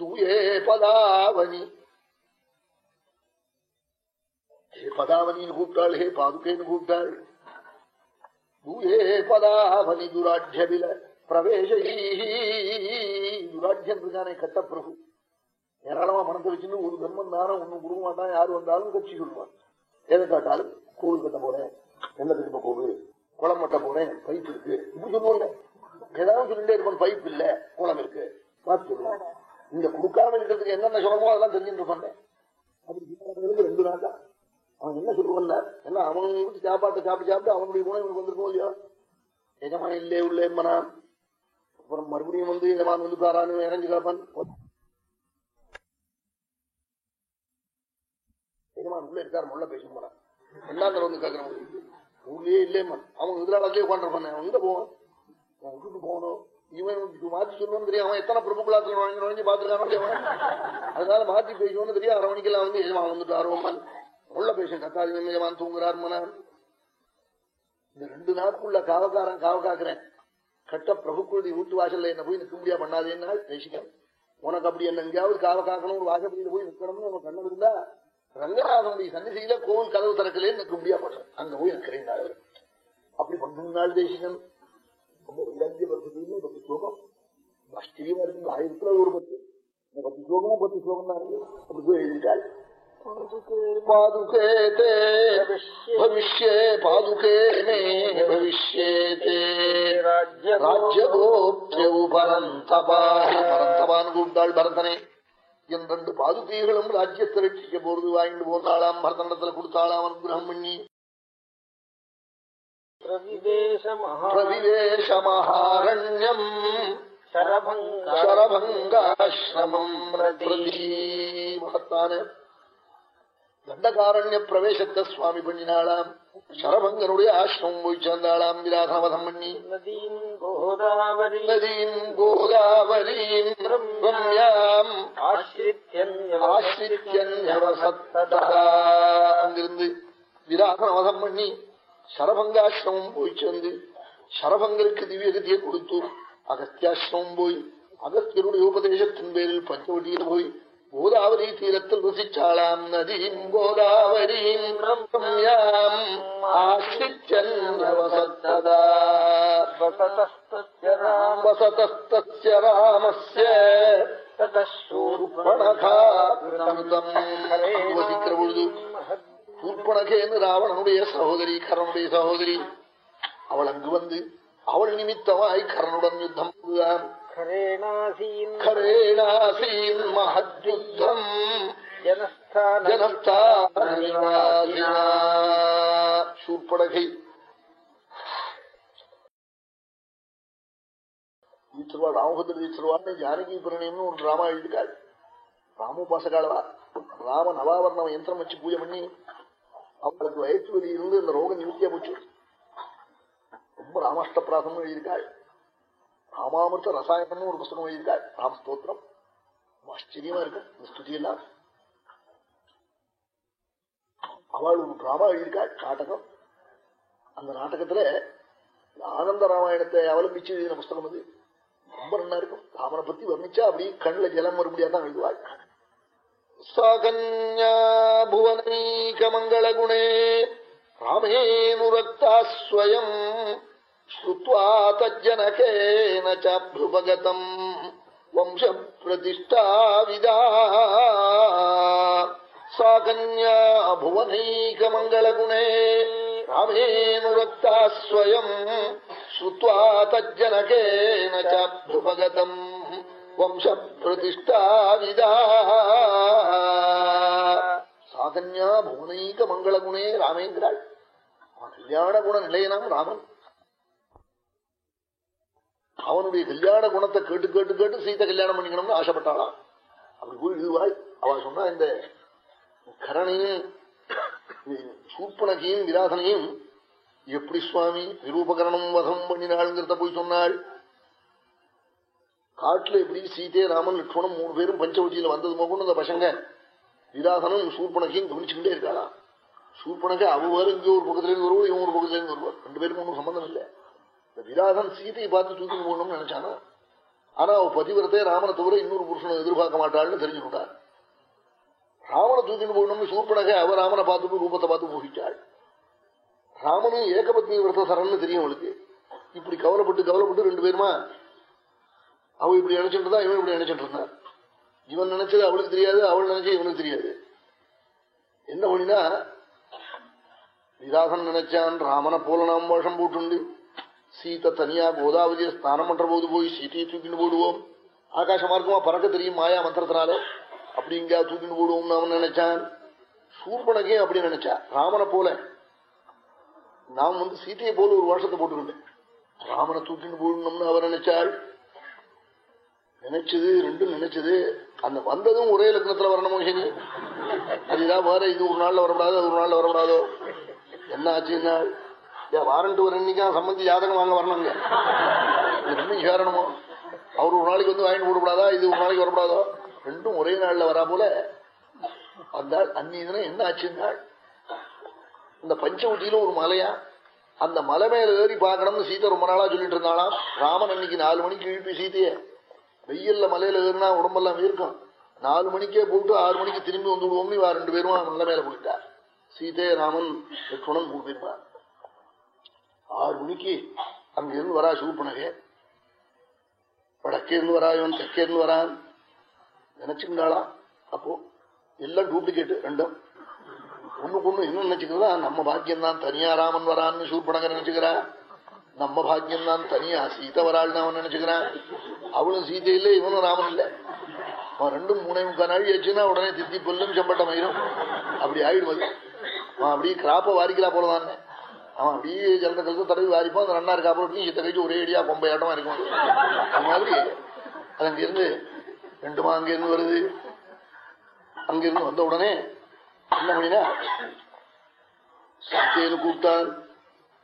தூயே பதாவனி பதாவனின்னு கூப்பிட்டாள் ஹே பாதுகேன்னு கூப்பிட்டாள் பதாவனி துராட்சபில பிரவேச துராட்சியம் இருக்கானே கட்ட பிரபு ஏராளமா பணத்தை வச்சுன்னு ஒரு தர்மம் தானே ஒண்ணும் கொடுக்க மாட்டான் யாரு வந்தாலும் கட்சி சொல்லுவான் எதை காட்டாலும் கோவில் கட்ட போறேன் என்ன திரும்ப கோவில் குளம் மட்ட போறேன் பைப் இருக்கு இப்படி சொல்லுவோம்ல ஏதாவது சொல்லிட்டே இருப்பான் பைப் இல்ல குளம் இருக்கு பார்த்து சொல்லுவான் இந்த கொடுக்காம இருக்கிறதுக்கு என்னென்ன சொல்லணுமோ அதெல்லாம் தெரிஞ்சுட்டு இருப்பாங்க அப்படி ரெண்டு நாள் தான் அவன் என்ன சொல்லுவான் என்ன? அவன் வீட்டு சாப்பாட்டை சாப்பிட்டு சாப்பிட்டு அவனுடைய குணம் இவனுக்கு வந்திருக்கும் இல்லையா? எஜமான் இல்லே உள்ளே மனான் அப்புறம் மறுபடியும் வந்து எஜமான் வந்து தாரான்னு இறங்கி கிடப்பான். உள்ள இருக்காரு முள்ள பேச போறான். ரெண்டாந்தரம் வந்து கேட்கறேன் ஊர்லயே இல்லையம்மா அவன் எதிராளத்திலே உட்காந்துருப்பான் அவன் எங்க போவான்? அவன் விட்டுட்டு போகணும். இவன் மாத்தி சொல்லணும்னு தெரியும் அவன் எத்தனை பிரபுக்குலாத்துல நுழைஞ்சு நுழைஞ்சு பாத்துருக்கானோ அதனால மாத்தி பேசுவோம்னு தெரியும் அரை மணிக்கெல்லாம் வந்து எஜமான் வந்துட்டு ஆர்வமான் உள்ள பேச கத்தாதி எஜமான் தூங்குறார் மனான் இந்த ரெண்டு நாட்குள்ள காவக்காரன் காவ காக்குறேன் கட்ட பிரபுக்குழுதி வீட்டு வாசல்ல என்ன போய் நிற்க முடியா பண்ணாதேன்னா பேசிக்கிறேன் உனக்கு அப்படி என்ன எங்கேயாவது காவ காக்கணும் ஒரு வாசப்படியில போய் நிற்கணும்னு உனக்கு கண்ணு இருந்தா ரங்கநாதனுடைய சன்னிதியில கோவில் கதவு திறக்கலே நிற்க முடியா பண்றேன் அங்க போய் நிற்கிறேன் அப்படி பன்னெண்டு நாள் தேசிகன் ரொம்ப வைராக்கிய பദ്ധதினு பத்து ஸ்லோகம் ஆச்சரியமா இருக்கு ஆயிரத்துல ஒரு பத்து. பத்து ஸ்லோகமும் பத்து ஸ்லோகம் தான் இருக்கு. அப்படி போய் எழுதிட்டாள். பாதுகே தே பவிஷ்யே பாதுகே மே பவிஷ்யே தே ராஜ்யகோப்தியவு பரந்தபாஹி பரந்தபான்னு கூப்பிட்டாள் பரதனே என் ரெண்டு பாதுகைகளும் ராஜ்யத்தை ரட்சிக்க போறது வாங்கிட்டு போனாளாம் பரதண்டத்துல கொடுத்தாளாம் அனுகிரகம் பண்ணி. பிரவிவேஷ மகாரண்யம். சரபங்காசிரமம் மகத்தான தண்டகாரண்ய பிரவேசத்தை சுவாமி பண்ணினாளாம். சரபங்கனுடைய ஆசிரமம் போய் சேர்ந்தாளாம் விராகவதம் பண்ணி நதீம் கோதாவரி நதீம் கோதாவரீம் ரம்யாம் ஆசிரியன்யவசத்ததா அங்கிருந்து விராகவதம் பண்ணி சரபங்காசிரமம் போய் சேர்ந்து சரபங்கருக்கு திவ்ய கதியை கொடுத்து அகஸ்தியாசிரமம் போய் அகஸ்தியருடைய உபதேசத்தின் பேரில் பஞ்சவட்டியில் போய் கோதாவரி தீரத்தில் வசிச்சாளாம் நதீம் கோதாவரீம் ரம்யாம் ஆசிரியன்யவசத்ததா வசதஸ்தஸ்ய ராமஸ்ய. சூர்பணகாமிருதம் வசிக்கிற பொழுது சூர்பணகேன்னு ராவணனுடைய சகோதரி கரனுடைய சகோதரி. அவள் அங்கு வந்து அவள் நிமித்தமாய் கரனுடன் யுத்தம் மகத்யுத்தம் ஜனஸ்தானிவாசினா சூர்படகை தீச்சிருவாள் ராமபத்திர தீச்சிருவாள்னு ஜானகி பிரணயம்னு ஒரு டிராமா எழுதிட்டாள் ராமோபாசகாளவா ராம நவாவரண யந்திரம் வச்சு பூஜை பண்ணி அவளுக்கு வயிற்று வலி இருந்து அந்த ரோகம் நிவர்த்தியா போச்சு. ரொம்ப ராமாஷ்டப்பிராசம் எழுதியிருக்காள். ராமாமிர்த ரசாயனம்னு ஒரு புஸ்தகம் எழுதியிருக்காள் ராமஸ்தோத்திரம் ஆச்சரியமா இருக்கு இந்த ஸ்துதியெல்லாம் அவள் ஒரு டிராமா எழுதியிருக்காள் நாடகம் அந்த நாடகத்துல ஆனந்த ராமாயணத்தை அவலம்பிச்சு எழுதின புஸ்தகம் அது ரொம்ப நல்லா இருக்கும் ராமனை பத்தி வர்ணிச்சா அப்படி கண்ணுல ஜலம் வரும்படியா தான் எழுதுவாள் சாகன்யா புவனைகமங்களகுணே ராமேனுரக்தாஸ்வயம் ஸ்ருத்வா தஜ்ஜனகேன வம்ச பிரதிஷ்டாவிதா சாகன்யா புவனைகமங்களகுணே ராமேனுரக்தாஸ்வயம் ஸ்ருத்வா தஜ்ஜனகேன சாப்ருபகதம் வம்ச பிரதிஷ்டாவிதா சாதன்யா புவனைக மங்களகுணே ராமேந்திராள் கல்யாண குண நிலையனாம் ராமன் அவனுடைய கல்யாண குணத்தை கேட்டு கேட்டு கேட்டு சீத்தை கல்யாணம் பண்ணிக்கணும்னு ஆசைப்பட்டாளா அப்படி போய் இதுவாய் அவ சொன்னா இந்த கரணையும் சூப்பனகையும் விராதனையும் எப்படி சுவாமி நிரூபகரணம் வதம் பண்ணினாள்ங்கிறத போய் சொன்னாள். காட்டுல எப்படி சீதே ராமன் லட்சுமணம் மூணு பேரும் பஞ்சவட்டியில வந்தது மகன் அந்த பசங்க விராதனும் சூர்பனகையும் கவனிச்சுக்கிட்டே இருக்காளா சூர்பனகை அவர் இங்க ஒரு பக்கத்துல இருந்து வருவோம் இவன் ஒரு பக்கத்துல இருந்து வருவார் ரெண்டு பேருக்கும் ஒன்றும் சம்பந்தம் இல்லை. இந்த விராதன் சீதையை பார்த்து தூக்கி போடணும்னு நினைச்சானா? ஆனா அவ பதிவிரத்தை ராமனை தவிர இன்னொரு புருஷனை எதிர்பார்க்க மாட்டாள்னு தெரிஞ்சுக்கிட்டாள். ராமனை தூக்கிட்டு போகணும்னு சூர்பனகை அவ ராமனை பார்த்து ரூபத்தை பார்த்து மோகிச்சாள் ராமனும் ஏகபத்னி விரத சரண்னு தெரியும் அவளுக்கு. இப்படி கவலைப்பட்டு கவலைப்பட்டு ரெண்டு பேருமா அவ இப்படி நினைச்சிட்டு இருந்தா இவன் இப்படி நினைச்சிட்டு இருந்தான் இவன் நினைச்சது அவளுக்கு தெரியாது அவள் நினைச்சது இவனுக்கு தெரியாது. என்ன பண்ணினா விராசன் நினைச்சான் ராமனை போல நாம் வருஷம் போட்டுண்டு. சீத்தை தனியா கோதாவதியை ஸ்நானம் பண்ற போது போய் சீத்தையை தூக்கிட்டு போடுவோம் ஆகாச மார்க்கமா பறக்க தெரியும் மாயா மந்திரத்தினால அப்படி இங்கா தூக்கிட்டு போடுவோம்னு அவன் நினைச்சான் சூர்பனகே அப்படி நினைச்சா ராமனை போல நாம் வந்து சீத்தையை போல ஒரு வருஷத்தை போட்டுக்கிட்டேன் ராமனை தூக்கிட்டு போடணும்னு அவர் நினைச்சாள் நினைச்சது ரெண்டும் நினைச்சது அந்த வந்ததும் ஒரே லக்னத்துல வரணும் மோகினி அதுதான் வேற இது ஒரு நாள்ல வரக்கூடாது அது ஒரு நாள்ல வரக்கூடாதோ என்ன ஆச்சுன்னா வாரண்ட் ஒரு இன்னைக்கா சம்பந்தி ஜாதகம் வாங்க வரணுங்க. இது ரெண்டும் சேரணுமோ அவர் ஒரு நாளைக்கு வந்து வாங்கிட்டு போடக்கூடாதா? இது ஒரு நாளைக்கு வரக்கூடாதோ? ரெண்டும் ஒரே நாள்ல வரா போல. அந்த அன்னி தினம் என்ன ஆச்சுன்னாள்? இந்த பஞ்சவட்டியில ஒரு மலையா? அந்த மலை மேல ஏறி பார்க்கணும்னு சீதை ரொம்ப நாளா சொல்லிட்டு இருந்தாலாம் ராமன் அன்னைக்கு நாலு மணிக்கு இழுப்பி சீதைய. வெயில்ல மலையில ஏறினா உடம்பெல்லாம் இருக்கும் நாலு மணிக்கே போட்டு ஆறு மணிக்கு திரும்பி வந்து விடுவோம்னு ரெண்டு பேரும் மலை மேல போயிட்டார் சீதே ராமன் லட்சுமணன் மூணு ஆறு மணிக்கு அங்க இருந்து வரா சூப்பனகே வடக்கே இருந்து வரா இவன் தெற்கே இருந்து வரான். நினைச்சுக்கிட்டாளா அப்போ எல்லாம் டூப்ளிகேட் ரெண்டும். ஒண்ணுக்கு ஒண்ணு என்ன நினைச்சுக்கிறதா நம்ம பாக்கியம் தான் தனியா ராமன் வரான்னு சூர்பனக நினைச்சுக்கிறான். நம்ம பாக்கியம் தான் தனியா சீதை வராள்னு அவன் நினைச்சுக்கிறான். அவளும் சீதை இல்லை இவனும் ராமன் இல்லை அவன் ரெண்டும் மூணே முக்கால் நாள் ஆச்சுன்னா உடனே தித்தி புல்லும் செம்பட்டம் ஆயிரும் அப்படி ஆயிடுவது. அவன் அப்படியே கிராப்ப வாரிக்கிறா போலதான். அவன் அப்படியே ஜலத்தை கலந்து தடவி வாரிப்பான் அந்த ரெண்டா இருக்கா அப்புறம் இத்த கைக்கு ஒரே அடியா கொம்பையாட்டமா இருக்கும். அது மாதிரி அது அங்கிருந்து ரெண்டுமா அங்கிருந்து வருது. அங்கிருந்து வந்த உடனே என்ன பண்ணினா சீத்தையில கூப்பிட்டான்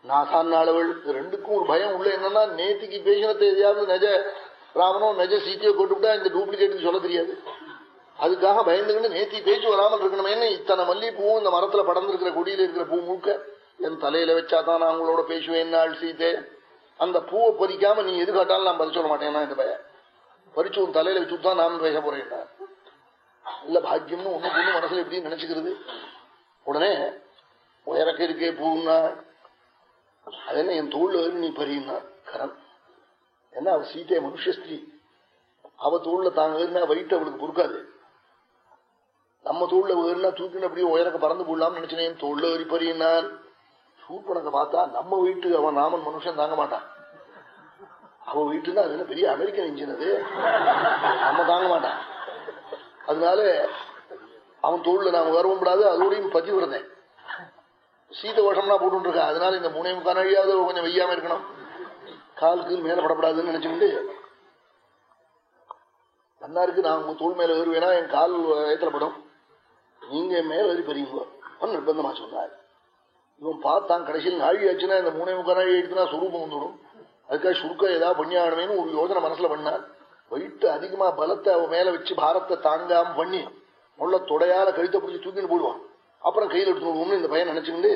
நாசான் நாளவள் ரெண்டுக்கும் ஒரு பயம் உள்ள என்னன்னா நேத்திக்கு பேசினத்தை எதையாவது நெஜ ராமனோ நெஜ சீத்தையை கொட்டுவிட்டா இந்த டூப்ளிகேட்னு சொல்ல தெரியாது. அதுக்காக பயந்துக்கிட்டு நேத்தி பேச்சு வராமல் இருக்கணுமேன்னு இத்தனை மல்லிகைப்பூவும் இந்த மரத்துல படர்ந்திருக்கிற கொடியில இருக்கிற பூ மூக்க என் தலையில வச்சாதான் நான் உங்களோட பேசுவேன் நாள் சீத்தே அந்த பூவை பறிக்காம நீ எது காட்டாலும் நான் பதில் சொல்ல மாட்டேன்னா இந்த பையன்? பறிச்சு உன் தலையில வச்சு தான் நான் பேச போறேன் இல்ல பாக்கியம்னு ஒண்ணு பொண்ணு மனசுல எப்படி நினைச்சுக்கிறது. உடனே உயரக்க இருக்கே பூன்னா அது என்ன என் தோல்ல ஏறி நீ பறியுன்னா? கரண் என்ன அவ சீட்டே மனுஷஸ்திரீ அவ தோல்ல தாங்க ஏறினா வயிற்று அவளுக்கு பொறுக்காது. நம்ம தோல்ல ஏறினா தூக்கின அப்படியே உயரக்க பறந்து போடலாம்னு நினைச்சினேன் தோல்ல ஏறி பறியினான் சூப்பனத்தை பார்த்தா நம்ம வீட்டு அவன் நாமன் மனுஷன் தாங்க மாட்டான். அவன் வீட்டுன்னா அது என்ன பெரிய அமெரிக்கன் இன்ஜின் அது? நம்ம தாங்க மாட்டான். அதனால அவன் தோல்ல நாம வரவும் கூடாது அதோடையும் பத்தி விடுறேன் சீத வருஷம்னா போட்டு இருக்கா அதனால இந்த மூணே முக்கால் அழியாவது கொஞ்சம் வெய்யாம இருக்கணும். காலுக்கு மேல படப்படாதுன்னு நினைச்சுக்கிட்டு அண்ணாருக்கு நான் உங்க தோல் மேல ஏறுவேனா? என் கால் ஏற்றப்படும். நீங்க மேல ஏறி பெரியவங்க. நிர்பந்தமா சொன்னாரு. இவன் பார்த்தான் கடைசியில் நாழி ஆச்சுன்னா இந்த மூணே முக்கால் நாழி எடுத்துனா சுரூபம் வந்துடும். அதுக்காக சுருக்க ஏதாவது பண்ணி ஒரு யோசனை மனசுல பண்ணார். வயிற்று அதிகமா பலத்தை அவன் மேல வச்சு பாரத்தை தாங்காம பண்ணி முள்ள தொடையால கழுத்தை பிடிச்சி தூக்கிட்டு போடுவான். அப்புறம் கையில் எடுத்து விடுவோம்னு இந்த பையன் நினைச்சுக்கிட்டு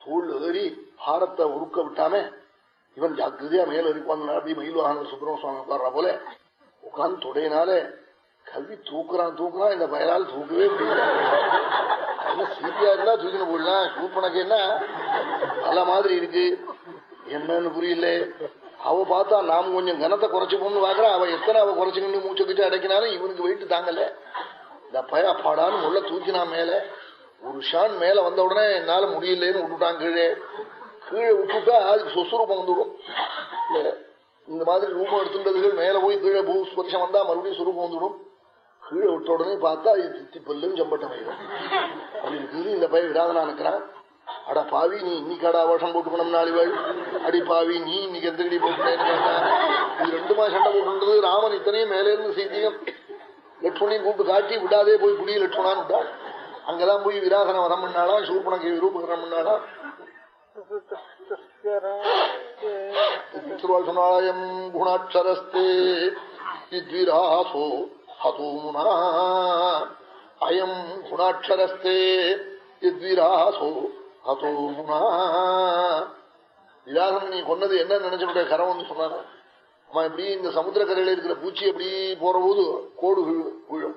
தோல் ஏறி பாரத்தை உருக்க விட்டாம இவன் ஜாக்கிரதையா மேல இருப்பான் அப்படி மயில் வாகன சுப்பிரம சுவாமி உட்கார்றா போல. உட்காந்து தொடையினாலே கல்வி தூக்குறான் தூக்குறான் இந்த பயலால் தூக்கவே முடியல. என்ன சீட்டியா இருந்தா தூக்கின்னு போடலாம் சூப்பனக்கு என்ன? நல்ல மாதிரி இருக்கு. என்னன்னு புரியல. அவ பார்த்தா நாம கொஞ்சம் கனத்தை குறைச்சுப்போம்னு பாக்குறா அவ எத்தனை அவ குறைச்சுக்கிட்டு மூச்சை கிட்ட அடைக்கினாலும் இவனுக்கு வெயிட்டு தாங்கல. இந்த பய பாடான்னு உள்ள தூக்கினா மேல. ஒரு ஷான் மேல வந்த உடனே என்னால முடியலன்னு விட்டுட்டான் கீழே. கீழே விட்டுட்டா அதுக்கு சொசுரூபம் வந்துடும். இந்த மாதிரி ரூபம் எடுத்துட்டதுகள் மேல போய் கீழே பூஸ்பர்ஷம் வந்தா மறுபடியும் சுரூபம் வந்துடும். கீழே விட்ட உடனே பார்த்தா இது தித்தி பல்லும் செம்பட்டம் ஆயிடும் அப்படின்னு இந்த பையன் விடாதனா நினைக்கிறான் அட பாவி நீ இன்னைக்காடா வருஷம் போட்டுக்கணும் நாளிவள் அடி பாவி நீ இன்னைக்கு எந்த கடி போட்டுனேன்னு கேட்டா இது ரெண்டுமா சண்டை போட்டுன்றது ராமன் இத்தனையும் மேலே இருந்து செய்தியும் லட்சுமணியும் கூப்பிட்டு காட்டி விடாதே போய் குடி லட்சுமணான்னு விட்டா. அங்கதான் போய் விராசன வரம் பண்ணாலாம் சூர்பனக்கு விரூபகரம் பண்ணாலாம் திருவாள் சொன்னாலயம் குணாட்சரஸ்தே இத்விராசோ. ஹதோமுனா அயம் குணாட்சரஸ்தே வித்விராசோ ஹதோமுனா விராசன் நீ கொன்னது என்ன நினைச்சுட்ட கரம்னு சொன்னாங்க நம்ம எப்படி இந்த சமுத்திரக்கரையில இருக்கிற பூச்சி எப்படி போற போது கோடு விழு- விழும்.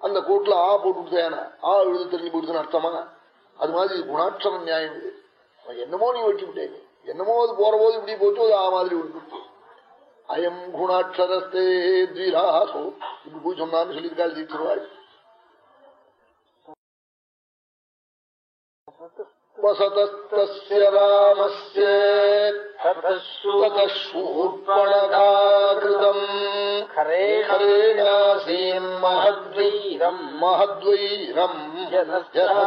அந்த கோட்டுல ஆ போட்டு ஆ எழுது தெரிஞ்சு போயிடுதுன்னு அர்த்தமா? அது மாதிரி குணாட்சரம் நியாயம் இது. என்னமோ நீ வெட்டி விட்டேங்க என்னமோ அது போற போது இப்படி போச்சு அது ஆ மாதிரி விழுந்துட்டு அயம் குணாட்சரஸ்தே திராசோ. இப்படி போய் சொன்னான்னு சொல்லியிருக்காள் தீட்சிருவாள் வசதூர்பணதாகிருதம் ஹரேணாசீம் மஹத்வைரம் மஹத்வைரம் ஜனஸ்தான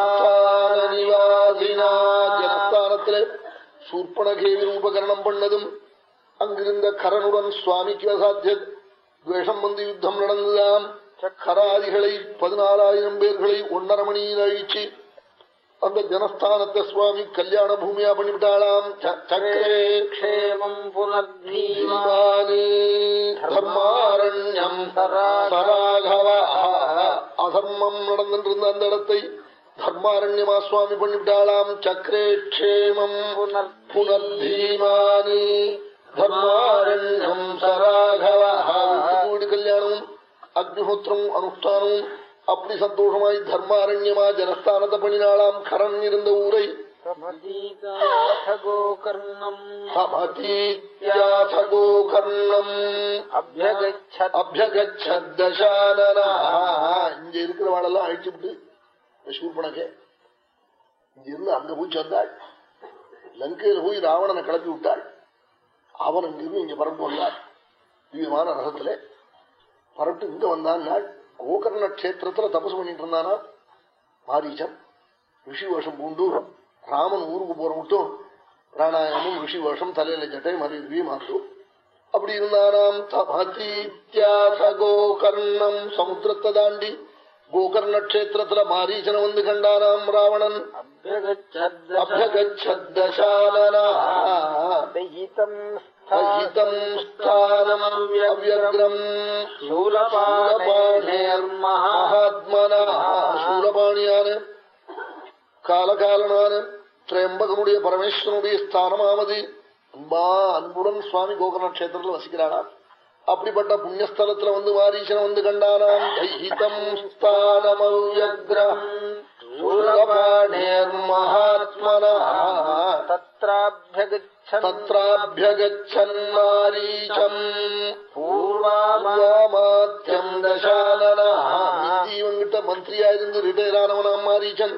நிவாசினா ஜனஸ்தானத்திலே சூர்பணகேவி உபகரணம் பண்ணதும் அங்கிருந்த கரனுடன் சுவாமிக்கு அசாத்திய துவேஷம் வந்து யுத்தம் நடந்துதாம். கராதிகளை பதினாலாயிரம் பேர்களை ஒன்னரை மணியில் அழிச்சு அந்த ஜனஸ்தானத்தை சுவாமி கல்யாண பூமியா பண்ணிவிட்டாளாம். ச- சக்கரே. க்ஷேமம் புனர்தீமா தீமானி தர்மாரண்யம் சராகவ அதர்மம் நடந்துட்டு அந்த இடத்தை தர்மாரண்யமா சுவாமி பண்ணிவிட்டாளாம். சக்கரே க்ஷேமம் புனர்தீமானி தர்மாரண்யம் சராகவ வீடு கல்யாணம் அக்னிஹோத்திரம் அனுஷ்டானம் அப்படி சந்தோஷமாய் தர்மாரண்யமா ஜனஸ்தானத்தை பண்ணினாளாம் கரண் இருந்த ஊரை இங்க இருக்கிறவாளெல்லாம் அழிச்சு விட்டு சூர்பனகே இங்க இருந்து அங்க போய் சேர்ந்தாள் லங்கையில போய் ராவணனை கிளப்பி விட்டாள் அவன் அங்கிருந்து இங்க பரப்பு வந்தாள் திவ்யமான ரகத்துல பரட்டு இங்க வந்தான் நாள் கோகர்ண கஷேத்திரத்துல தபசு பண்ணிட்டு இருந்தானா? மாரீச்சன் ரிஷி வேஷம் பூண்டு ராமன் ஊருக்கு போற மட்டும் பிராணாயாமம் ரிஷி வேஷம் தலையில ஜட்டை மறுவி மாறும். அப்படி இருந்தானாம் தபதீத்யாச கோகர்ணம் சமுத்திரத்தை தாண்டி கோகர்ண கஷேத்திரத்துல மாரீச்சனை வந்து கண்டானாம் ராவணன் சூலபாணியான காலகாலனான திரையம்பகனுடைய பரமேஸ்வரனுடைய ஸ்தானமாவது அன்பா அன்புடன் சுவாமி கோகர்ண கஷேத்திரத்தில் வசிக்கிறானா அப்படிப்பட்ட புண்ணியஸ்தலத்துல வந்து மாரீசன் வந்து கண்டானாம் தைஹிதம் ஸ்தானமவ்யக்ரம் சூலபாணேர் மகாத்மனா. தத்ராபியகச்சன். மாரீச்சம் பூர்வாமாத்தியம் தசானனா இவங்கிட்ட மந்திரியா இருந்து ரிட்டையர் ஆனவனாம் மாரீச்சன்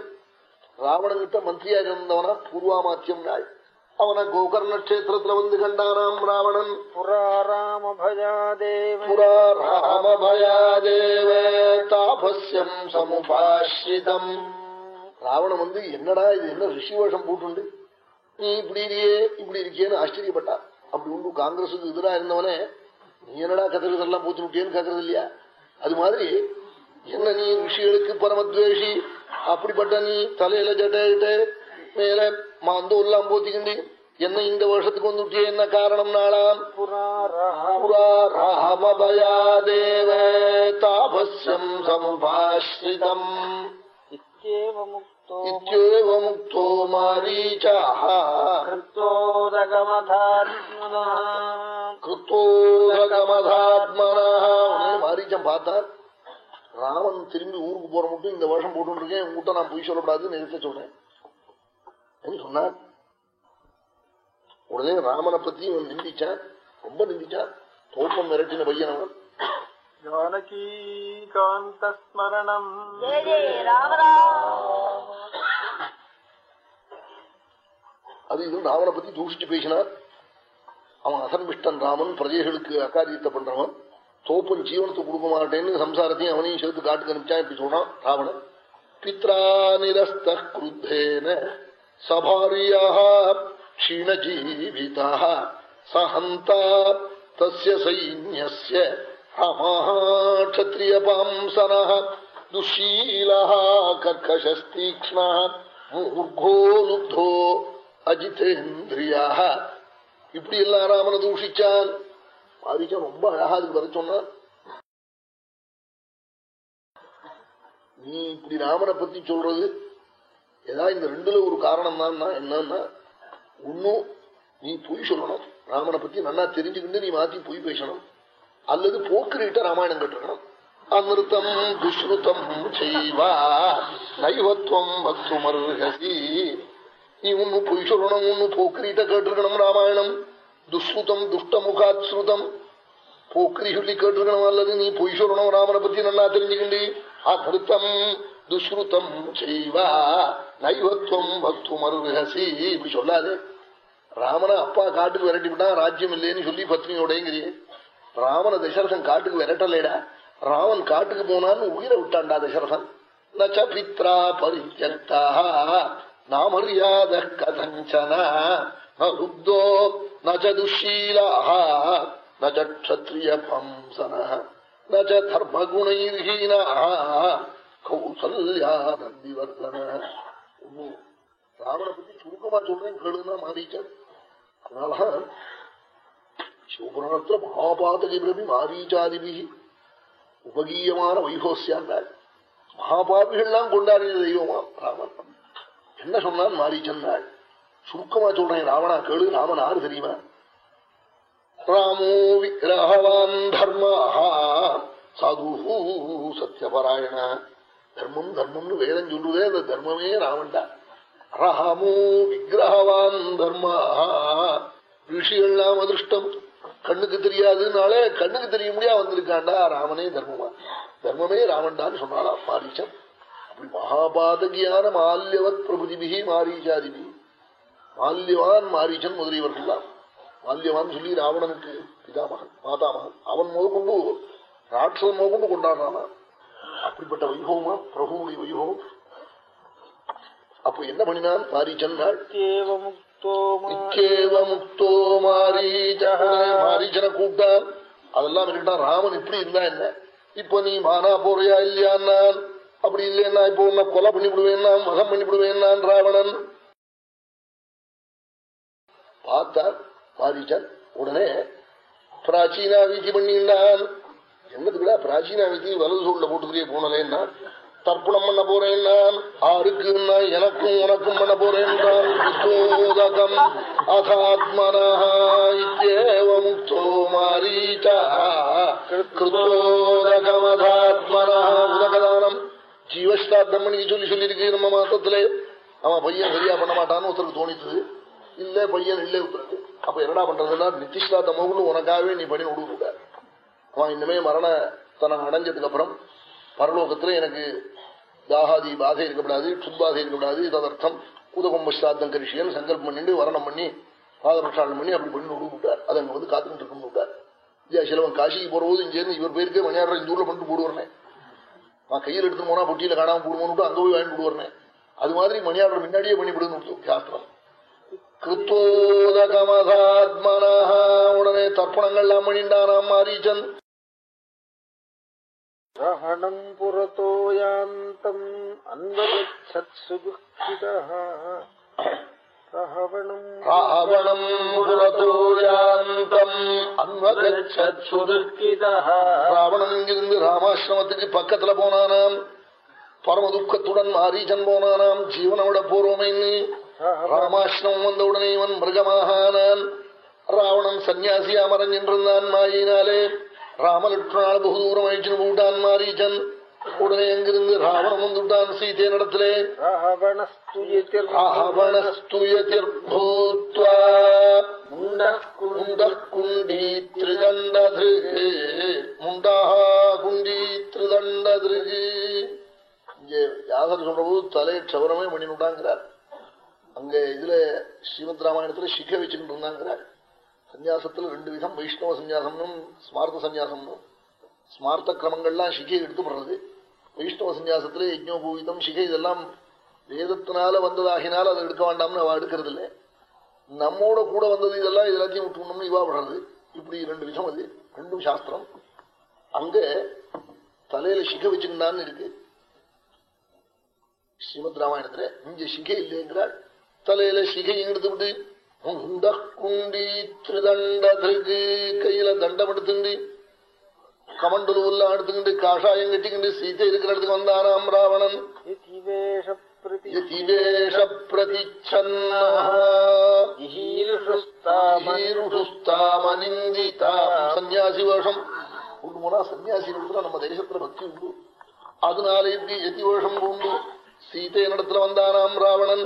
ராவணன் கிட்ட மந்திரியா இருந்தவனா பூர்வாமாத்தியம் நாள். அவன கோகர்ண கஷேத்திரத்துல வந்து கண்டானாம் ராவணன். புராராமபயாதேவ புரா ராமபயாதேவே தாபஸ்யம் சமுபாஸ்ரிதம் ராவணன் வந்து என்னடா இது? என்ன ரிஷி வேஷம் போட்டுண்டு? நீ இப்படி இருக்கியே இப்படி இருக்கியேன்னு ஆச்சரியப்பட்டான் அப்படி உண்டு காங்கிரஸுக்கு எதிரா இருந்தவனே நீ என்னடா கத்திரதெல்லாம் பூத்து விட்டியேன்னு கேக்குறது இல்லையா? அது மாதிரி என்ன நீ ரிஷிகளுக்கு பரமத்வேஷி? அப்படிப்பட்ட நீ தலையில ஜட்டையிட்டு மேல மாந்தோ எல்லாம் போத்திக்கிண்டு என்ன இந்த வருஷத்துக்கு வந்துட்டியே என்ன காரணம் நாளாம் புரா ராமபயாதேவ தாபஸ்யம் சமுபாஸ்ரிதம் இத்யேவ முக்தோ இத்யேவ முக்தோ மாரீச்சாः கிருத்தோதகமதாத்மனா கிருத்தோதகமதாத்மனः உடனே மாரீச்சம் பார்த்தார் ராமன் திரும்பி ஊருக்கு போற மட்டும் இந்த வருஷம் போட்டு இருக்கேன் உங்ககிட்ட நான் பொய் சொல்லக்கூடாதுன்னு நிறுத்த சொல்றேன் சொன்னார். உடனே ராமனை பத்தி இவன் நிந்திச்சான். ரொம்ப நிந்திச்சான். தோப்பம் மிரட்டின பையன் அவன். ஜானகீகாந்தஸ்மரணம் அது இது ராமனை பத்தி தூஷிச்சு பேசினார். அவன் அசன்பிஷ்டன் ராமன் பிரஜைகளுக்கு அகாரியத்தை பண்றவன். தோப்பன் ஜீவனத்தை கொடுக்க மாட்டேன்னு சம்சாரத்தையும் அவனையும் சேர்த்து காட்டுக்கு அனுப்பிச்சான் இப்படி சொல்றான் ராவணன். பித்ரா நிரஸ்த குருத்தேன. சபாரியா க்ஷீணஜீவிதா சஹந்தா தஸ்ய சைன்யஸ்ய க்ஷத்ரியபாம்சனः துஷீலः கர்க்கஷஸ்தீக்ஷ்ணः மூர்கோ லுப்தோ அஜிதேந்திரியாக இப்படி எல்லாம் ராமனை தூஷிச்சான். மாரிச்சன் ரொம்ப அழகா அதுக்கு வர சொன்னான் நீ இப்படி ராமனை பத்தி சொல்றது ஏதாவது இந்த ரெண்டுல ஒரு காரணம் தான் என்னன்னா ஒன்னும் நீ பொய் சொல்லணும். ராமனை பத்தி நல்லா தெரிஞ்சுக்கிட்டு நீ மாத்தி பொய் பேசணும். அல்லது போக்குறிட்ட ராமாயணம் கேட்டிருக்கணும். அமிர்தம் துஷ்ருதம் செய்வா நைவத்துவம் பக்துமர்ஹசி நீ ஒன்னு பொய் சொல்லணும் ஒன்னு போக்குறிட்ட கேட்டிருக்கணும் ராமாயணம். துஷ்ருதம் துஷ்டமுகாத் ஸ்ருதம் போக்கிரி சொல்லி கேட்டிருக்கணும் அல்லது நீ பொய் சொல்லணும் ராமனை பத்தி நல்லா தெரிஞ்சுக்கிண்டு. அமிர்தம் துஷ்ருத்தம் செய்வா. நைவத்வம் பக்து பக்துமர்ஹசி இப்படி சொல்லாது. ராமனை அப்பா காட்டுக்கு விரட்டிவிட்டான் ராஜ்யம் இல்லைன்னு சொல்லி பத்னியோடங்கிறியே. ராமன தசரசன் காட்டுக்கு விரட்டலேடா. ராமன் காட்டுக்கு போனான்னு உயிரை விட்டான்டா தசரசன் நச்ச பித்ரா பரித்யக்தா நாமரியாத கதஞ்சன. ருப்தோ நச்ச துஷீலா நட்சத்திரிய பம்சன நச்ச தர்மகுணைர்ஹீனா கௌசல்யா நந்திவர்தன ஒன்னும் ராவண பத்தி சுருக்கமா சொல்றேன் கேளுன்னா மாரீச்சன் அதனால சிவபுராணத்துல மகாபாதகி பிரபி மாரீச்சாதிபி உபகீயமான வைகோசியாண்டாள். மகாபாபிகள்லாம் கொண்டாடின தெய்வமா? ராமன் என்ன சொன்னான் மாரீச்சன்னாள் சுருக்கமா சொல்றேன் ராவணா கேளு ராமன் ஆறு தெரியுமா? ராமோ விக்கிரகவான் தர்மா சாது சத்தியபராயண தர்மம் தர்மம்னு வேதம் சொல்லுதே அந்த தர்மமே ராமண்டா ராமோ விக்கிரகவான் தர்மா. ரிஷிகள்லாம் அதிருஷ்டம். கண்ணுக்கு தெரியாதுனாலே கண்ணுக்கு தெரிய முடியா வந்திருக்காண்டா ராமனே தர்மமா. தர்மமே ராமண்டான்னு சொன்னாலாம் மாரீச்சன். அப்படி மகாபாதகியான மால்யவத் பிரபுதிபிகி மாரீச்சாதிபி. மால்யவான் மாரீச்சன் முதலியவர்கள்லாம். மால்யவான் சொல்லி ராவணனுக்கு பிதாமகன் மாதாமகன். அவன் முதற்கொண்டு ராட்சதன் முதற்கொண்டு கொண்டாடுறானா அப்படிப்பட்ட வைபவமா? பிரபுடைய வைபவம்? அப்போ என்ன பண்ணினான் மாரீச்சன் முக்தோ மாரீச்சனை கூப்பிட்டான் அதெல்லாம் இருக்கட்டும் ராமன் இப்படி இருந்தா என்ன? இப்ப நீ மானா போறியா இல்லையான்னான் அப்படி இல்லையா இப்போ உன்னை கொலை பண்ணி விடுவேன் மகம் பண்ணி விடுவேன் ராவணன். பார்த்தான் மாரீச்சன் உடனே பிராச்சீனா வீச்சி பண்ணிண்டான் என்னதுக்குடா? பிராச்சீனா வீச்சி வலது சூழ்ல போட்டுக்கிறே போனலேன்னா தர்ப்பணம் பண்ண போறேன் நான் ஆருக்கு எனக்கும் உனக்கும் பண்ண போறேன் கிருத்தோதகம் அதாத்மனஹ இத்யேவ முக்தோ உலகதானம் பண்ணி சொல்லி சொல்லியிருக்கு நம்ம மாசத்திலே. அவன் பையன் சரியா பண்ண மாட்டான்னு ஒருத்தருக்கு தோணித்தது. இல்ல பையன் இல்ல ஒருத்தருக்கு அப்ப என்னடா பண்றதுன்னா நித்திஷ்டாத்தமோன்னு உனக்காகவே நீ பண்ணி விடுவிட்ட அவன் இன்னுமே மரண தனம் அடைஞ்சதுக்கு அப்புறம் பரலோகத்துல எனக்கு தாகாதி பாதை இருக்கக்கூடாது சுத்பாதை இருக்கக்கூடாது ததர்த்தம் உதகம் ஸ்ராத்தம் கரிஷியன் சங்கல்பம் பண்ணிட்டு வரணம் பண்ணி பாதபிரஷாலம் பண்ணி அப்படி பண்ணி விட்டார். அதை அங்க வந்து காத்துக்கிட்டு இருக்குன்னு விட்டார். இல்லையா சிலவன் காசிக்கு போறபோது இங்கேருந்து இவர் போயிருக்கே மணியாடுற இந்த ஊர்ல பண்ணிட்டு போடுவார்னே நான் கையில் எடுத்து போனா பொட்டியில காணாம போடுவோம்னு அங்க போய் வாங்கி போடுவார்னே அது மாதிரி மணியாடுற முன்னாடியே பண்ணி விடுன்னு சாஸ்திரம். கிருத்தோதகமதாத்மனா உடனே தர்ப்பணங்கள்லாம் பண்ணிண்டானாம் மாரீச்சன். ग्रहणम् पुरतो यान्तम् अन्वगच्छत्सु दुःखितः रावणम् ராவணம் புரதோ யாந்தம் அன்வகச்சத்சு दुःखितः ராவணன் இங்கிருந்து ராமாசிரமத்துக்கு பக்கத்துல போனானாம் பரம துக்கத்துடன் மாரீச்சன் போனானாம் ஜீவனோட பூர்வமைன்னு ராமாசிரமம் வந்த உடனே இவன் மிருகமாகானான் ராவணன் சன்னியாசியா மறைஞ்சின்றிருந்தான் மாயினாலே ராமலட்சுமணால் பகு தூரம் அழிச்சுன்னு போட்டான் மாரீச்சன். உடனே எங்கிருந்து ராவணம் வந்துட்டான் சீதை நடத்திலே. முண்டகுண்டி திருதண்டது. முண்டாக குண்டி திருதண்டது. இங்கே யாசர் சொல்றபோது தலையை க்ஷவரமே பண்ணிவிட்டாங்கிறார் அங்க இதுல ஸ்ரீமத் ராமாயணத்துல சிக்க வச்சுக்கிட்டு இருந்தாங்கிறார். சந்யாசத்துல ரெண்டு விதம் வைஷ்ணவ சந்யாசம்னும் ஸ்மார்த்த சந்யாசம்னும் ஸ்மார்த்த கிரமங்கள்லாம் சிகை எடுத்துப்படுறது வைஷ்ணவ சந்யாசத்துல யஜ்னோபூவிதம் சிகை இதெல்லாம் வேதத்தினால வந்ததாகினால அதை எடுக்க வேண்டாம்னு அவ எடுக்கிறது இல்லை நம்மோட கூட வந்தது இதெல்லாம் எல்லாத்தையும் விட்டுணும்னு இவா விடுறது. இப்படி ரெண்டு விதம் அது. ரெண்டும் சாஸ்திரம். அங்க தலையில சிகை வச்சுக்கிட்டான்னு இருக்கு. ஸ்ரீமத் ராமாயணத்துல இங்க சிகை இல்லைங்கிறாள். தலையில சிகையும் எடுத்து அந்த குண்டி திருதண்டகு கையில தண்டம் எடுத்துண்டு கமண்டலூர்ல எடுத்துக்கிண்டு காஷாயம் கட்டிக்கிண்டு சீத்தை இருக்கிற இடத்துக்கு வந்தானாம் ராவணன். சன்னியாசி வேஷம் உண்டு போனா சன்னியாசி நம்ம தேசத்துல பக்தி உண்டு. அதனால எப்படி எத்தி வேஷம் உண்டு சீத்தை இடத்துல வந்தானாம் ராவணன்.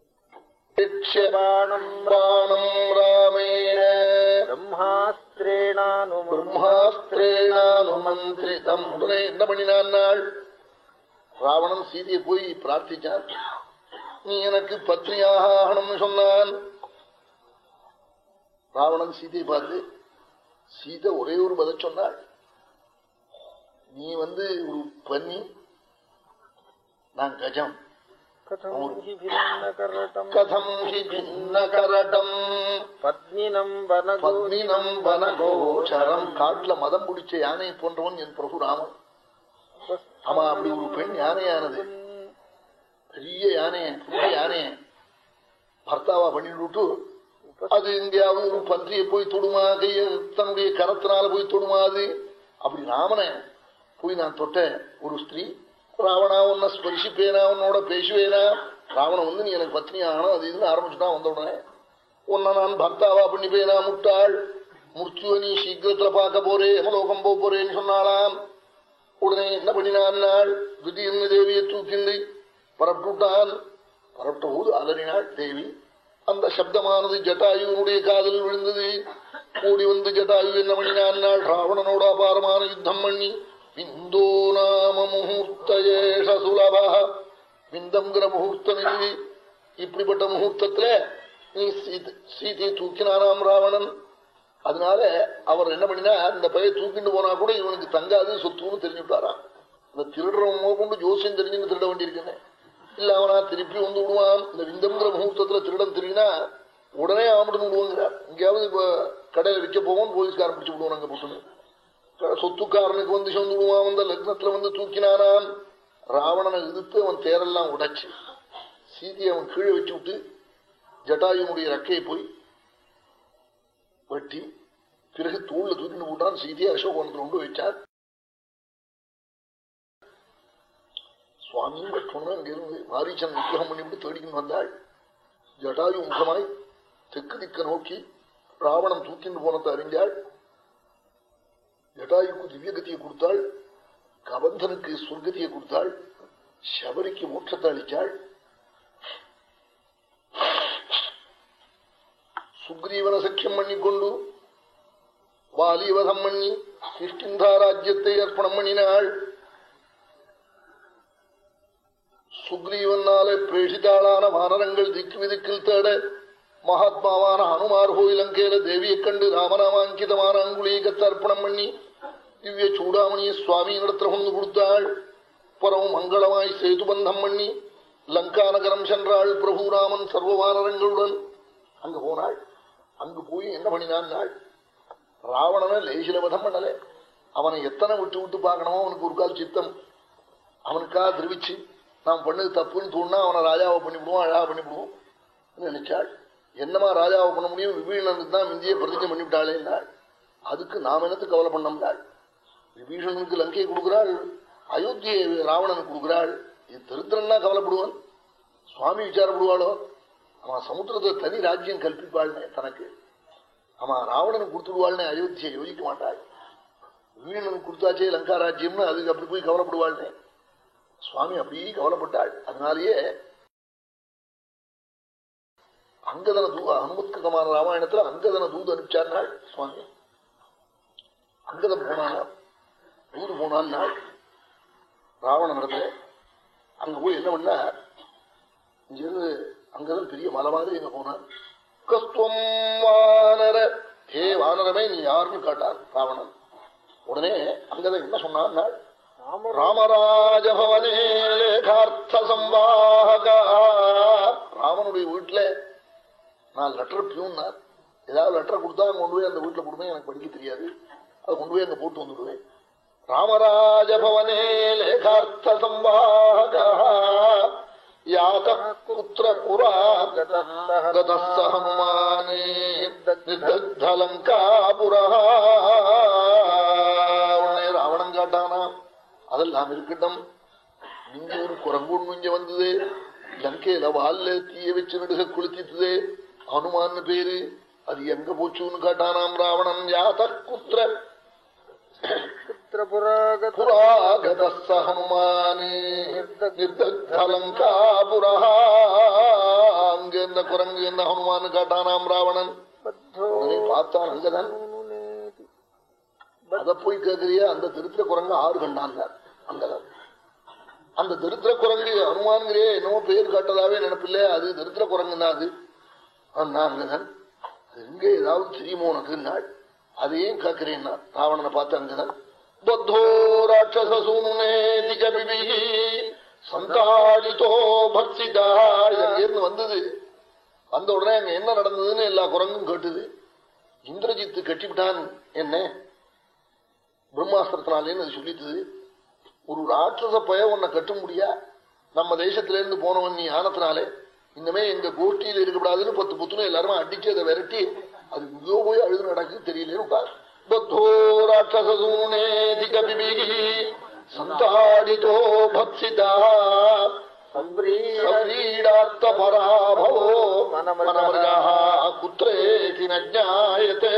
யக்ஷபாணம் பாணம் ராமேண என்ன பண்ணினான் நாள் ராவணன் சீதையை போய் பிரார்த்திச்சான் நீ எனக்கு பத்னியாக ஆகணும்னு சொன்னான் ராவணன் சீதையை பார்த்து சீதை ஒரே ஒரு பதில் சொன்னாள் நீ வந்து ஒரு பன்னி நான் கஜம் कथं हि भिन्नकरटम् கதம் ஹி பின்ன கரடம் पद्मिनम् वनगो பத்மினம் வனகோச்சரம் காட்டுல மதம் பிடிச்ச யானை போன்றவன் என் பிரபு ராமன் ஆமா அப்படி ஒரு பெண் யானையானது பெரிய யானை புதிய யானை பர்த்தாவா பண்ணிட்டு அது எங்கேயாவது ஒரு பன்றியை போய் தொடுமா கைய தன்னுடைய கரத்தினால போய் தொடுமா அது அப்படி ராமனை போய் நான் தொட்ட ஒரு ஸ்திரீ ராவணா உன்னை ஸ்பரிசிப்பேனா உன்னோட பேசுவேனா? ராவணன் வந்து நீ எனக்கு பத்னி ஆகணும். அது இதுன்னு ஆரம்பிச்சுட்டான் வந்த உடனே உன்னை நான் பர்த்தாவா பண்ணிப்பேனா முட்டாள்? முர்ச்சுவ நீ சீக்கிரத்துல பார்க்க போறே எமலோகம் போக போறேன்னு சொன்னாலாம் உடனே என்ன பண்ணினான் நாள்? திடீர்னு தேவியை தூக்கிண்டு பரப்பிட்டான் பரப்பிட்ட போது அலறினாள் தேவி. அந்த சப்தமானது ஜட்டாயுனுடைய காதல் விழுந்தது. கூடி வந்து ஜட்டாயு என்ன பண்ணினான் நாள்? ராவணனோட அபாரமான யுத்தம் பண்ணி விந்தோ நாம முகூர்த்தேஷ சுலப விந்தம்ங்கிற முகூர்த்தம் இது இப்படிப்பட்ட முகூர்த்தத்துல நீ சீத- சீதையை தூக்கினானாம் ராவணன். அதனால அவர் என்ன பண்ணினா இந்த பைய தூக்கிட்டு போனா கூட இவனுக்கு தங்காது சொத்துன்னு தெரிஞ்சுட்டாராம். இந்த திருடுறவங்க கொண்டு ஜோசியம் தெரிஞ்சுன்னு திருட வேண்டியிருக்கேன். இல்ல அவனா திருப்பி வந்து விடுவான். இந்த விந்தம்ங்கிற முகூர்த்தத்துல திருடன் திருடினா உடனே அவன் விடுவாங்கிறார் எங்கேயாவது இப்ப கடையில விற்க போவோம் போலீஸ்காரன் பிடிச்சு விடுவான் அங்க போட்டுன்னு சொத்துக்காரனுக்கு வந்து சொந்து விடுவான் அந்த லக்னத்துல வந்து தூக்கினானான் ராவணனை எதிர்த்து அவன் தேரெல்லாம் உடைச்சு சீதையை அவன் கீழே வச்சு விட்டு ஜட்டாயுனுடைய ரக்கையை போய் வெட்டி பிறகு தூள்ல தூக்கிட்டு போட்டான். சீதையை அசோகவனத்தில் கொண்டு வச்சார். சுவாமியும் கட்டணும் அங்கிருந்து மாரீச்சன் விக்கிரகம் பண்ணிவிட்டு தேடிக்கின்னு வந்தாள். ஜட்டாயு முகமாய் தெற்கு திக்க நோக்கி ராவணன் தூக்கிட்டு போனத்தை அறிஞ்சாள் ஜட்டாயுக்கு திவ்யகதியை கொடுத்தாள் கபந்தனுக்கு சொர்க்கத்தியை கொடுத்தாள் சபரிக்கு மோட்சத்தை அளித்தாள். சுக்ரீவன சக்கியம் பண்ணிக்கொண்டு வாலிவதம் பண்ணி கிஷ்கிந்தா ராஜ்யத்தை அர்ப்பணம் பண்ணினாள். சுக்ரீவனாலே பிரேஷிதாளான வானரங்கள் திக்கு விதிக்கில் தேட மகாத்மாவான ஹனுமார் கோயிலங்கேல தேவியை கண்டு ராமநாமாங்கிதமான அங்குலீகத்தை அர்ப்பணம் பண்ணி திவ்ய சூடாமணி சுவாமி இடத்துல கொண்டு கொடுத்தாள் பரவும் மங்களமாய் சேது பந்தம் பண்ணி லங்கா நகரம் சென்றாள் பிரபு ராமன் சர்வ வானரங்களுடன் போனாள் அங்கு போய் என்ன பண்ணினான் ராவணனை லேசில வதம் பண்ணல அவனை எத்தனை விட்டு விட்டு பார்க்கணுமோ அவனுக்கு ஒரு கால் சித்தம் அவனுக்கா திருவிச்சு நாம் பண்ணது தப்புன்னு தோணுனா அவனை ராஜாவை பண்ணிவிடுவோம் அழகா பண்ணிவிடுவோம் நினைச்சாள் என்னமா ராஜாவை பண்ண முடியும்? விபீஷணனுக்கு தான் மிந்தியை பிரதிஜை பண்ணிவிட்டாளே என்றாள். அதுக்கு நாம் என்னத்து கவலை பண்ணோம்னாள் விபீஷணனுக்கு லங்கையை கொடுக்கிறாள் அயோத்தியை ராவணனுக்கு கொடுக்கிறாள். இது திருத்தரன்னா கவலைப்படுவான். சுவாமி விசாரப்படுவாளோ? அவன் சமுத்திரத்தை தனி ராஜ்யம் கல்பிப்பாள்னே தனக்கு. அவன் ராவணனுக்கு கொடுத்துடுவாள்னே அயோத்தியை யோசிக்க மாட்டாள். வீணனுக்கு கொடுத்தாச்சே லங்கா ராஜ்யம்னு அதுக்கு அப்படி போய் கவலைப்படுவாள்னே. சுவாமி அப்படியே கவலைப்பட்டாள். அதனாலேயே அங்கதன தூ அனுமத்கிருதமான ராமாயணத்துல அங்கதன தூது அனுப்பிச்சார் சுவாமி. அங்கதம் போனானா தூது போனான் நாள். ராவண நடத்துல அங்க போய் என்ன பண்ண இங்கிருந்து அங்கதான் பெரிய மலை மாதிரி எங்க போனான் கஸ்துவம் வானர ஹே வானரமே நீ யாருன்னு காட்டான் ராவணன். உடனே அங்கதான் என்ன சொன்னான் நாள்? ராமராஜபவனே லேகார்த்த ராமனுடைய வீட்டுல நான் லெட்டர் பியூன்னார். ஏதாவது லெட்டர் கொடுத்தா கொண்டு போய் அந்த வீட்டில் கொடுப்பேன் எனக்கு படிக்க தெரியாது. அதை கொண்டு போய் அங்கே போட்டு வந்துடுவேன். ராமராஜபவனே லேகார்த்த சம்பாக. ராவணம் காட்டானா? அதெல்லாம் இருக்கட்டும். நீங்க ஒரு குரங்கூன் இங்க வந்தது. லங்கையில வால்ல தீய வச்சு நடுக குளிச்சிட்டு ஹனுமான் பேரு. அது எங்க போச்சுன்னு காட்டானாம் ராவணன். யாத குத்திர? அங்க இந்த குரங்கு என்ன ஹனுமான் காட்டானாம் ராவணன். பார்த்தான் அங்கதான். அத போய் அந்த திருத்திர குரங்க ஆறு கண்டான் அங்கதான். அந்த தரித்திர குரங்கு அனுமான்கிறே என்னமோ பேர் காட்டதாவே நினைப்பில்ல. அது தரித்திர குரங்குன்னா அது. அங்கதன். எங்க ஏதாவது தெரியுமோ உனக்கு? நாள் அதையும் கேட்கிறேன்னா ராவணனை பார்த்து அங்கதன். பத்தோ ராட்சசூனேதி சந்தாடிதோ சந்தாடித்தோ பக்திதா அங்கிருந்து வந்தது. வந்த உடனே அங்க என்ன நடந்ததுன்னு எல்லா குரங்கும் கேட்டுது. இந்திரஜித்து கட்டிவிட்டான் என்ன? பிரம்மாஸ்திரத்தினாலேன்னு அது சொல்லித்தது ஒரு ராட்சச பய உன்னை கட்ட முடியா நம்ம தேசத்திலேருந்து போனவன் நீ ஆனத்தினாலே இனிமே எங்க கோஷ்டியில் இருக்கக்கூடாதுன்னு பத்து புத்துணும் எல்லாருமே அடிச்சு அதை விரட்டி அது இங்கோ போய் அழுது நடக்குது தெரியலேன்னு கபிபிகி சந்தாடிதோ பக்ஷிதா பராபவோ மனமர்காः குத்ரேதி நஜாயத்தே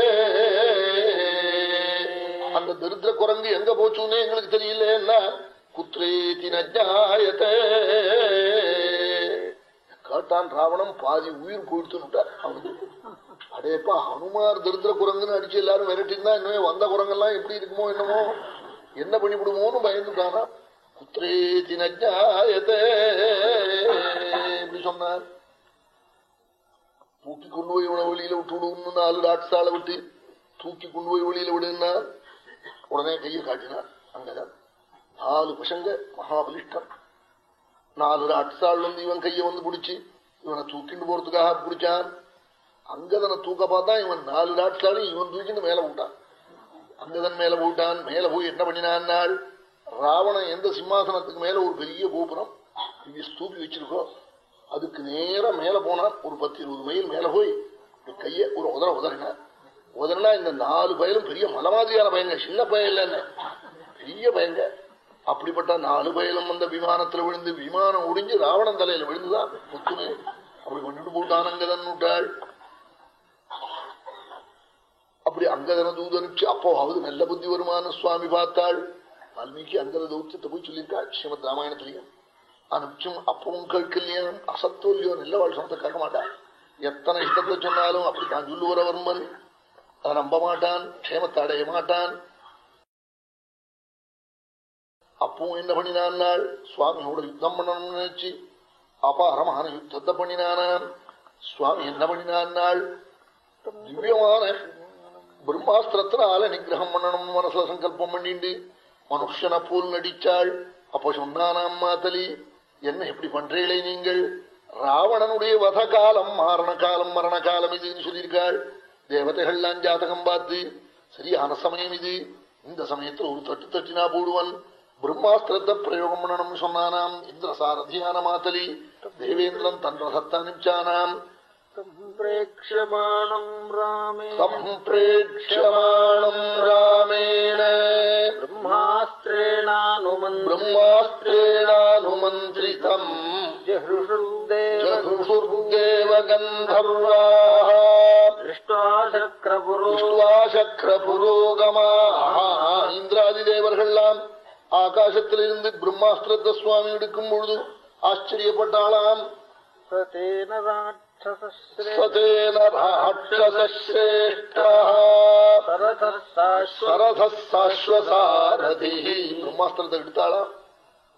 அந்த தரித்திர குரங்கு எங்க போச்சுன்னு எங்களுக்கு தெரியல குத்ரேதி நஜாயத்தே கேட்டான் ராவணம் பாதி உயிர் போயிடுத்துட்டார் அவனுக்கு அடேப்பா ஹனுமார் திருத்திர குரங்குன்னு அடிச்சு எல்லாரும் விரட்டிருந்தா இன்னுமே வந்த குரங்கெல்லாம் எப்படி இருக்குமோ என்னமோ? என்ன பண்ணிவிடுமோன்னு பயந்துட்டானா புத்திரேதி நஜாயதே எப்படி சொன்னார். தூக்கி கொண்டு போய் இவனை வெளியில விட்டு விடுன்னு நாலு டாக்ஸால விட்டு தூக்கி கொண்டு போய் வெளியில விடுன்னா உடனே கையை காட்டினார். அங்கதான். நாலு பசங்க மகாபலிஷ்டம். நாலு டாக்ஸால் வந்து இவன் கையை வந்து பிடிச்சு இவனை தூக்கிட்டு போறதுக்காக பிடிச்சான் அங்கதனை தூக்க பார்த்தா இவன் நாலு டாக்ஸாலும் இவன் தூக்கிட்டு மேல விட்டான் அங்கதன் மேல போட்டான் மேல போய் என்ன பண்ணினான் ராவணன் எந்த சிம்மாசனத்துக்கு மேல ஒரு பெரிய கோபுரம் இங்க ஸ்தூபி வச்சிருக்கோம் அதுக்கு நேரம் மேல போனான் ஒரு பத்து இருபது மைல் மேல போய் கைய ஒரு உதர உதறினார் உதறினா இந்த நாலு பயலும் பெரிய மலை மாதிரியான பயங்க சின்ன பயம் இல்லைன்னு பெரிய பயங்க அப்படிப்பட்ட நாலு பயலம் வந்த விமானத்துல விழுந்து விமானம் ஒடிஞ்சு ராவணன் தலையில விழுந்துதான் புத்துமே அப்படி கொண்டுட்டு போட்டான் விட்டாள் அப்படி அங்கதன தூதனுச்சு அப்போ அவது நல்ல புத்தி வருமான சுவாமி பார்த்தாள். வால்மீகி அங்கத தௌத்தியத்தை போய் சொல்லியிருக்காள் ஸ்ரீமத் ராமாயணத்திலையும். அனுப்பிச்சும் அப்பவும் கேட்கலையா அசத்தோ இல்லையோ நல்ல வாழ் சொந்த கேட்க மாட்டாள் எத்தனை இஷ்டத்தை சொன்னாலும் அப்படி தான் சொல்லுவர வரும்பன் அதை நம்ப மாட்டான் க்ஷேமத்தை அடைய மாட்டான். அப்பவும் என்ன பண்ணினான் சுவாமியோட யுத்தம் பண்ணணும்னு நினைச்சு அபாரமான யுத்தத்தை பண்ணினானான் சுவாமி என்ன பண்ணினான் திவ்யமான பிரம்மாஸ்திரத்தினால நிகிரகம் பண்ணணும் மனசுல சங்கல்பம் பண்ணிண்டு மனுஷனை போல் நடிச்சாள். அப்ப சொன்னானாம் மாத்தலி என்ன எப்படி பண்றீங்களே நீங்கள்? ராவணனுடைய வத காலம் மாரண காலம் மரண காலம் இதுன்னு சொல்லியிருக்காள். தேவதைகள்லாம் ஜாதகம் பார்த்து சரியான சமயம் இது. இந்த சமயத்துல ஒரு தட்டு தட்டினா போடுவன். பிரம்மாஸ்திரத்தை பிரயோகம் பண்ணணும்னு சொன்னானாம் இந்திர சாரதியான மாத்தலி தேவேந்திரன் தன் ரசத்தை அனுப்பிச்சானாம் பிரேட்சமாணம் ராமேண பிரம்மாஸ்திரேணானுமந்திரிதம் ஜஹுஷுர்தேவகந்தர்வா சக்கரபுரோகமா இந்திராதிதேவர்கள்லாம் ஆகாசத்திலிருந்து ബ്രഹ്മാസ്ത്രത്തെ சுவாமி எடுக்கும் பொழுது ஆச்சரியப்பட்டாளாம் സതേന രാക്ഷസശ്രേഷ്ഠ. സരഥസാശ്വസാരഥി ബ്രഹ്മാസ്ത്രത്തെ എടുത്താളാം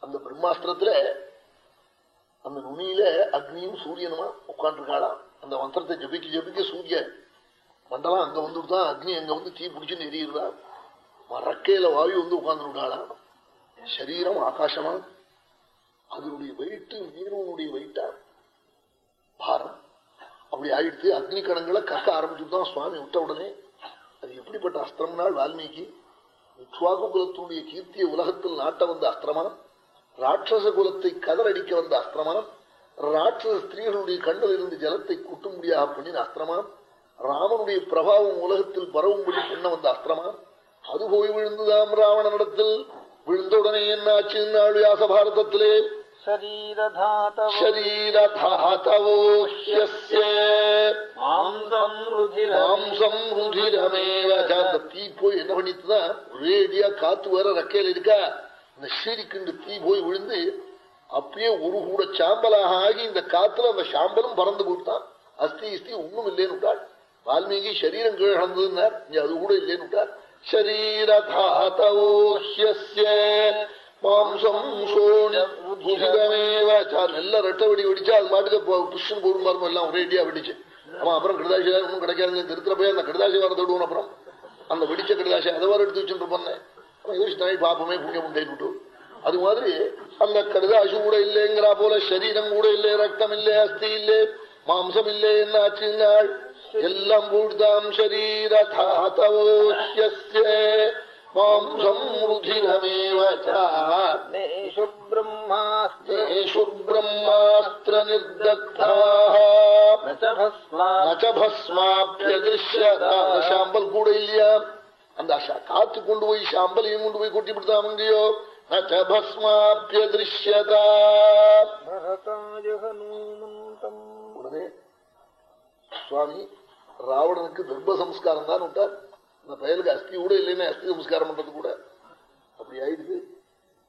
அந்த பிரம்மாஸ்திரத்துல அந்த நுனியில அக்னியும் சூரியனுமா உட்காந்துருக்காளா அந்த மந்திரத்தை ஜபிக்க ஜபிக்க சூரியன் மண்டலம் அங்க வந்துட்டு தான் அக்னி அங்க வந்து தீ பிடிச்சுன்னு எரியுறா மறக்கையில வாயு வந்து உட்காந்துருக்காளா சரீரம் ஆகாசமா அதனுடைய வெயிட்டு வீரனுடைய வெயிட்டா பாரம். அப்படி ஆயிடுத்து அக்னி கணங்களை கக்க ஆரம்பிச்சுதான் சுவாமி விட்ட உடனே அது எப்படிப்பட்ட அஸ்திரம்னால் வால்மீகி விஸ்வாகு குலத்தினுடைய கீர்த்திய உலகத்தில் நாட்ட வந்த அஸ்திரமா ராட்சச குலத்தை கதறடிக்க வந்த அஸ்திரமா ராட்சச ஸ்திரீகளுடைய கண்ணில் இருந்து ஜலத்தை குட்டும்படியாக பண்ணின அஸ்திரமா ராமனுடைய பிரபாவம் உலகத்தில் பரவும்படி பண்ண வந்த அஸ்திரமா அது போய் விழுந்துதாம் ராவணனிடத்தில். விழுந்த உடனே என்னாச்சு ஆழியாச பாரதத்திலே. தீ போய் என்ன பண்ணிட்டுதான் ஒரேடியா காத்து வர ரக்கையில் இருக்கா இந்த ஷீரிக்குண்டு தீ போய் விழுந்து அப்படியே ஒரு கூட சாம்பலாக ஆகி இந்த காத்துல அந்த சாம்பலும் பறந்து போட்டான் அஸ்தி இஸ்தி ஒண்ணும் இல்லைன்னு விட்டாள். வால்மீகி சரீரம் கீழே நடந்ததுன்னார் அது கூட இல்லைன்னு விட்டாள் விட்டார் சரீரதாத்தவோஹ்யஸ்ய மாம்சம் சோணிதமேவ நல்ல ரெட்டை வெடி வெடிச்சா அது மாட்டுக்கு புஷ்ஷன் போடும் பாருங்க எல்லாம் ஒரேடியா வெடிச்சு ஆமா அப்புறம் கிருதாசி ஒன்றும் கிடைக்காது திருத்துல போய் அந்த கிருதாசி வர தொடுவோம் அப்புறம் அந்த வெடிச்ச கிருதாசி அதை வர எடுத்து வச்சுட்டு பண்ணேன் யோசித்தாய் பாப்பமே புண்ணியம் உண்டை அது மாதிரி அந்த கடுதாசு கூட இல்லைங்கிறா போல சரீரம் கூட இல்லை ரத்தம் இல்லை அஸ்தி இல்லை மாம்சம் இல்லை என்ன ஆச்சுங்க எல்லாம் பூர்தாம் சரீர தாத்தவோஷ்ய மாம்சம் ருதிரமேவ நேஷு பிரம்மாஸ்தி தேஷு பிரம்மாஸ்திர நிர்தக்தாக ந ச பஸ்மா நச்சபஸ்மாப்யதிருஷ்யதா சாம்பல் கூட இல்லையா அந்த காத்து கொண்டு போய் சாம்பலையும் கொண்டு போய் கொட்டி விடுத்தாம ஹனுமந்தம் உடனே சுவாமி ராவணனுக்கு கர்ப்ப சம்ஸ்காரம் தான் விட்டார். இந்த பயலுக்கு அஸ்தி கூட இல்லைன்னா அஸ்தி சம்ஸ்காரம் பண்றது கூட. அப்படி ஆயிடுது.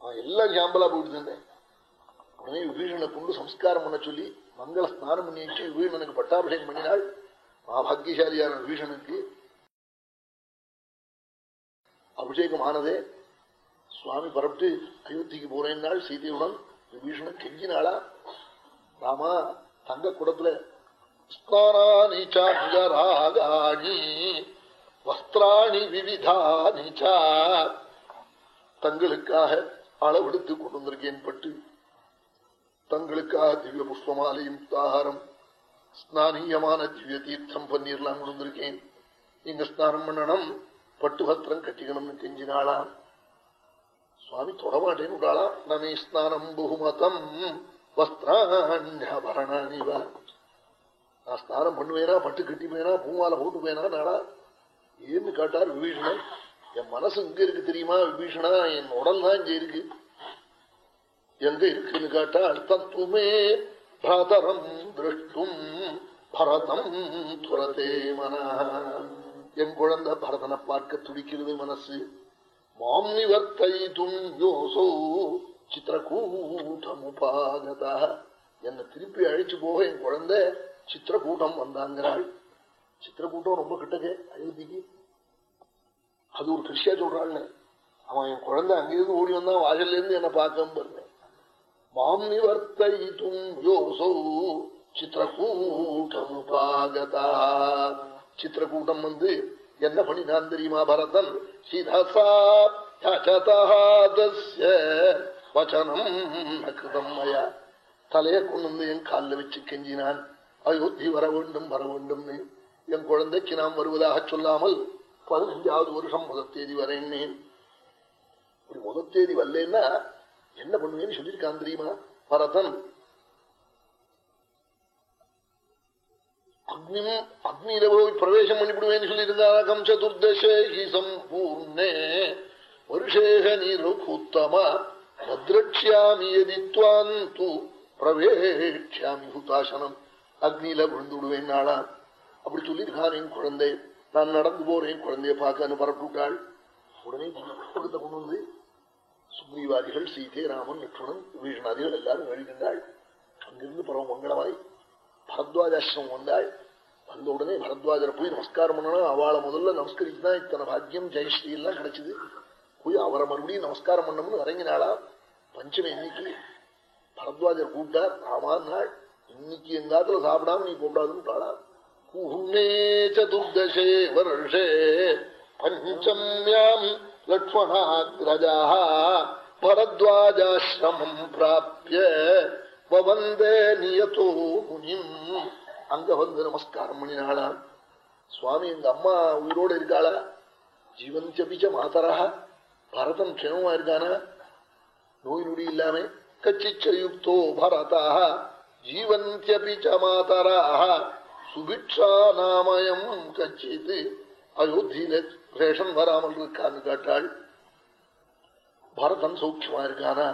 அவன் எல்லாம் சாம்பலா போயிடுது உடனே விபீஷனை கொண்டு சம்ஸ்காரம் பண்ண சொல்லி மங்கள ஸ்நானம் பண்ணி வச்சு விபீஷனுக்கு பட்டாபிஷேகம் பண்ணினாள். மகாபாகியசாலியான விபீஷனுக்கு அபிஷேகம் ஆனதே. சுவாமி பரப்பிட்டு அயோத்திக்கு போறேன்னாள் சீதையுடன் விபீஷணன் கெஞ்சினாளா? ராமா தங்க குடத்துல ஸ்நானானி சாங்கராகாணி வஸ்திராணி விவிதானி தங்களுக்காக அளவெடுத்து கொண்டு வந்திருக்கேன் பட்டு தங்களுக்காக திவ்ய புஷ்பமாலையும் தாகாரம் ஸ்நானீயமான திவ்ய தீர்த்தம் பன்னீர்லாம் கொண்டு வந்திருக்கேன் நீங்க ஸ்நானம் பண்ணணும் பட்டு பத்திரம் கட்டிக்கணும்னு கெஞ்சினாளாம். சுவாமி தொடமாட்டேன்னு விடாளாம் நமே ஸ்நானம் புகுமதம் வஸ்திராண்யபரணானிவா நான் ஸ்நானம் பண்ணுவேனா பட்டு கட்டிப்பேனா பூமாலை போட்டு போயினா நாடா ஏன்னு கேட்டார் விபீஷணன். என் மனசு இங்க இருக்கு தெரியுமா விபீஷணா? என் உடல் தான் இங்க இருக்கு. எங்க இருக்குன்னு கேட்டால் தத்துவமே பிரதரம் திருஷ்டும் பரதம் துரதே மன. என் குழந்தை பரதனை பார்க்க துடிக்கிறது மனசு. மாம் நிவர்த்தைத்தும் யோசோ சித்திரக்கூட்டமுபாகதா என்னை திருப்பி அழைச்சு போக என் குழந்தை சித்திரக்கூட்டம் வந்தாங்கிறாள். சித்திரக்கூட்டம் ரொம்ப கிட்டக்கே அயோத்திக்கு. அது ஒரு கிருஷியா சொல்றாள்னு. அவன் என் குழந்தை அங்கிருந்து ஓடி வந்தான் வாசல்ல இருந்து என்ன பார்க்க பாருங்க. மாம் நிவர்த்தைத்தும் யோசோ சித்திரக்கூட்டமுபாகதா சித்திரக்கூட்டம் வந்து என்ன பண்ணினான் தெரியுமா பரதன்? சிதசா வச்சனம் மயா. தலையை கொண்டு வந்து என் காலில் வச்சு கெஞ்சினான். அயோத்தி வர வேண்டும் வர வேண்டும் என் குழந்தைக்கு நாம் வருவதாக சொல்லாமல் பதினஞ்சாவது வருஷம் முதல் தேதி வரேன்னேன் இப்படி முதல் தேதி வரலன்னா என்ன பண்ணுவேன்னு சொல்லியிருக்கான் தெரியுமா? பரதன். அக்னி அக்னியில போய் பிரவேசம் பண்ணிவிடுவேன்னு சொல்லியிருந்தாக்கம் சதுர்தசே ஹி சம்பூர்ணே. வருஷேக நீருத்தம பத்ரக்ஷாமி யதி த்வான் து ஹுதாசனம். அக்னியில விழுந்து விடுவேன் நாளா அப்படி சொல்லியிருக்கான் என் குழந்தை. நான் நடந்து போறேன் குழந்தைய பார்க்கன்னு பரப்பிவிட்டாள். உடனே புத்தகத்தை கொண்டு வந்து? சுக்ரீவாதிகள் சீதே ராமன் லட்சுமணன் விபீஷணாதிகள் எல்லாரும் எழுதினாள் அங்கிருந்து பரவ மங்களமாய் பரத்வாஜாசிரமம் வந்தாள். வந்த உடனே பரத்வாஜரை போய் நமஸ்காரம் பண்ணணும். அவளை முதல்ல நமஸ்கரிச்சுதான் இத்தனை பாக்கியம் ஜெயஸ்ரீ எல்லாம் கிடைச்சது. போய் அவரை மறுபடியும் நமஸ்காரம் பண்ணணும்னு இறங்கினாளா பஞ்சமி இன்னைக்கு பரத்வாஜர் கூப்பிட்டார். ராமான் நாள். இன்னைக்கு எங்காத்துல சாப்பிடாம நீ போடாதுன்னு பூர்ணே சதுர்தசே வருஷே பஞ்சம்யாம் லக்ஷ்மணாகிரஜா பரத்வாஜாசிரமம் பிராபிய வந்தே நியதோ முனிம். அங்க வந்து நமஸ்காரம் பண்ணினாளா. சுவாமி எங்க அம்மா உயிரோட இருக்காளா? ஜீவன் ஜபிச்ச மாதரா பரதன் க்ஷேமமா இருக்கானா? நோய் நொடி இல்லாம கச்சிச்சயுக்தோ பரதா ஜீவந்தியபிச்ச மாதரா சுபிக்ஷா நாமயம் கச்சித் அயோத்தியில ரேஷன் வராமல் இருக்கான்னு கேட்டாள் பரதன் சௌக்கியமா இருக்கானா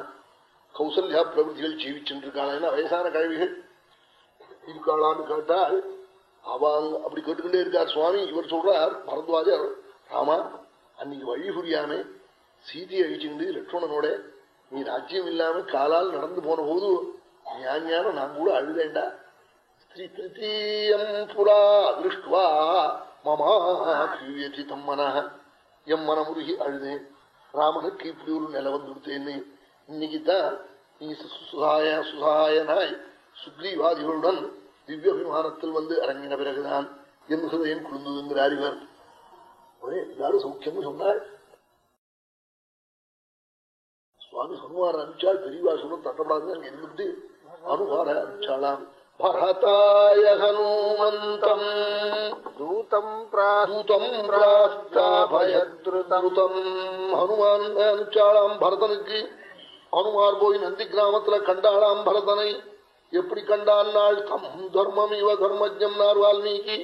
கௌசல்யா பிரபுதிகள் ஜீவிச்சுட்டு இருக்காளா வயசான கல்விகள் இருக்காளான்னு கேட்டால் அவள் அப்படி கேட்டுக்கிட்டே இருக்கார் சுவாமி இவர் சொல்றார் பரத்வாஜர் ராமா அன்னைக்கு வழி புரியாம சீதையை அழிச்சுண்டு லட்சுமணனோட நீ ராஜ்யம் இல்லாம காலால் நடந்து போன போது ஞான நான் கூட அழுதேண்டா ஸ்ரீ திருத்தீயம் புரா திருஷ்டுவா மமா தம்மன. எம் மனமுருகி அழுதேன். ராமனுக்கு இப்படி ஒரு நிலை வந்துடுத்தேன்னு இன்னைக்கு தான் நீ சுசாய சுசாயனாய் சுக்ரீவாதிகளுடன் திவ்ய விமானத்தில் வந்து அரங்கின பிறகுதான் என் ஹிருதயம் குழுந்ததுங்கிறார் இவர் ஒரே எல்லாரும் சௌக்கியம்னு சொன்னாள். சுவாமி ஹனுமார் அனுப்பிச்சால் பெரியவா சொல்ல தட்டப்படாது அங்க అనువరాక్షణం భరతాయ హనుమంతం దూతం ప్రాహూతం ప్రాస్తాభయద్రుతం హనుమాన్ அனுச்சாளாம் பரதனுக்கு அனுமார் போய் நந்தி கிராமத்துல கண்டாளாம் பரதனை எப்படி கண்டால் நாள் தம் தர்மம் இவ தர்மஜம் நார் வால்மீகி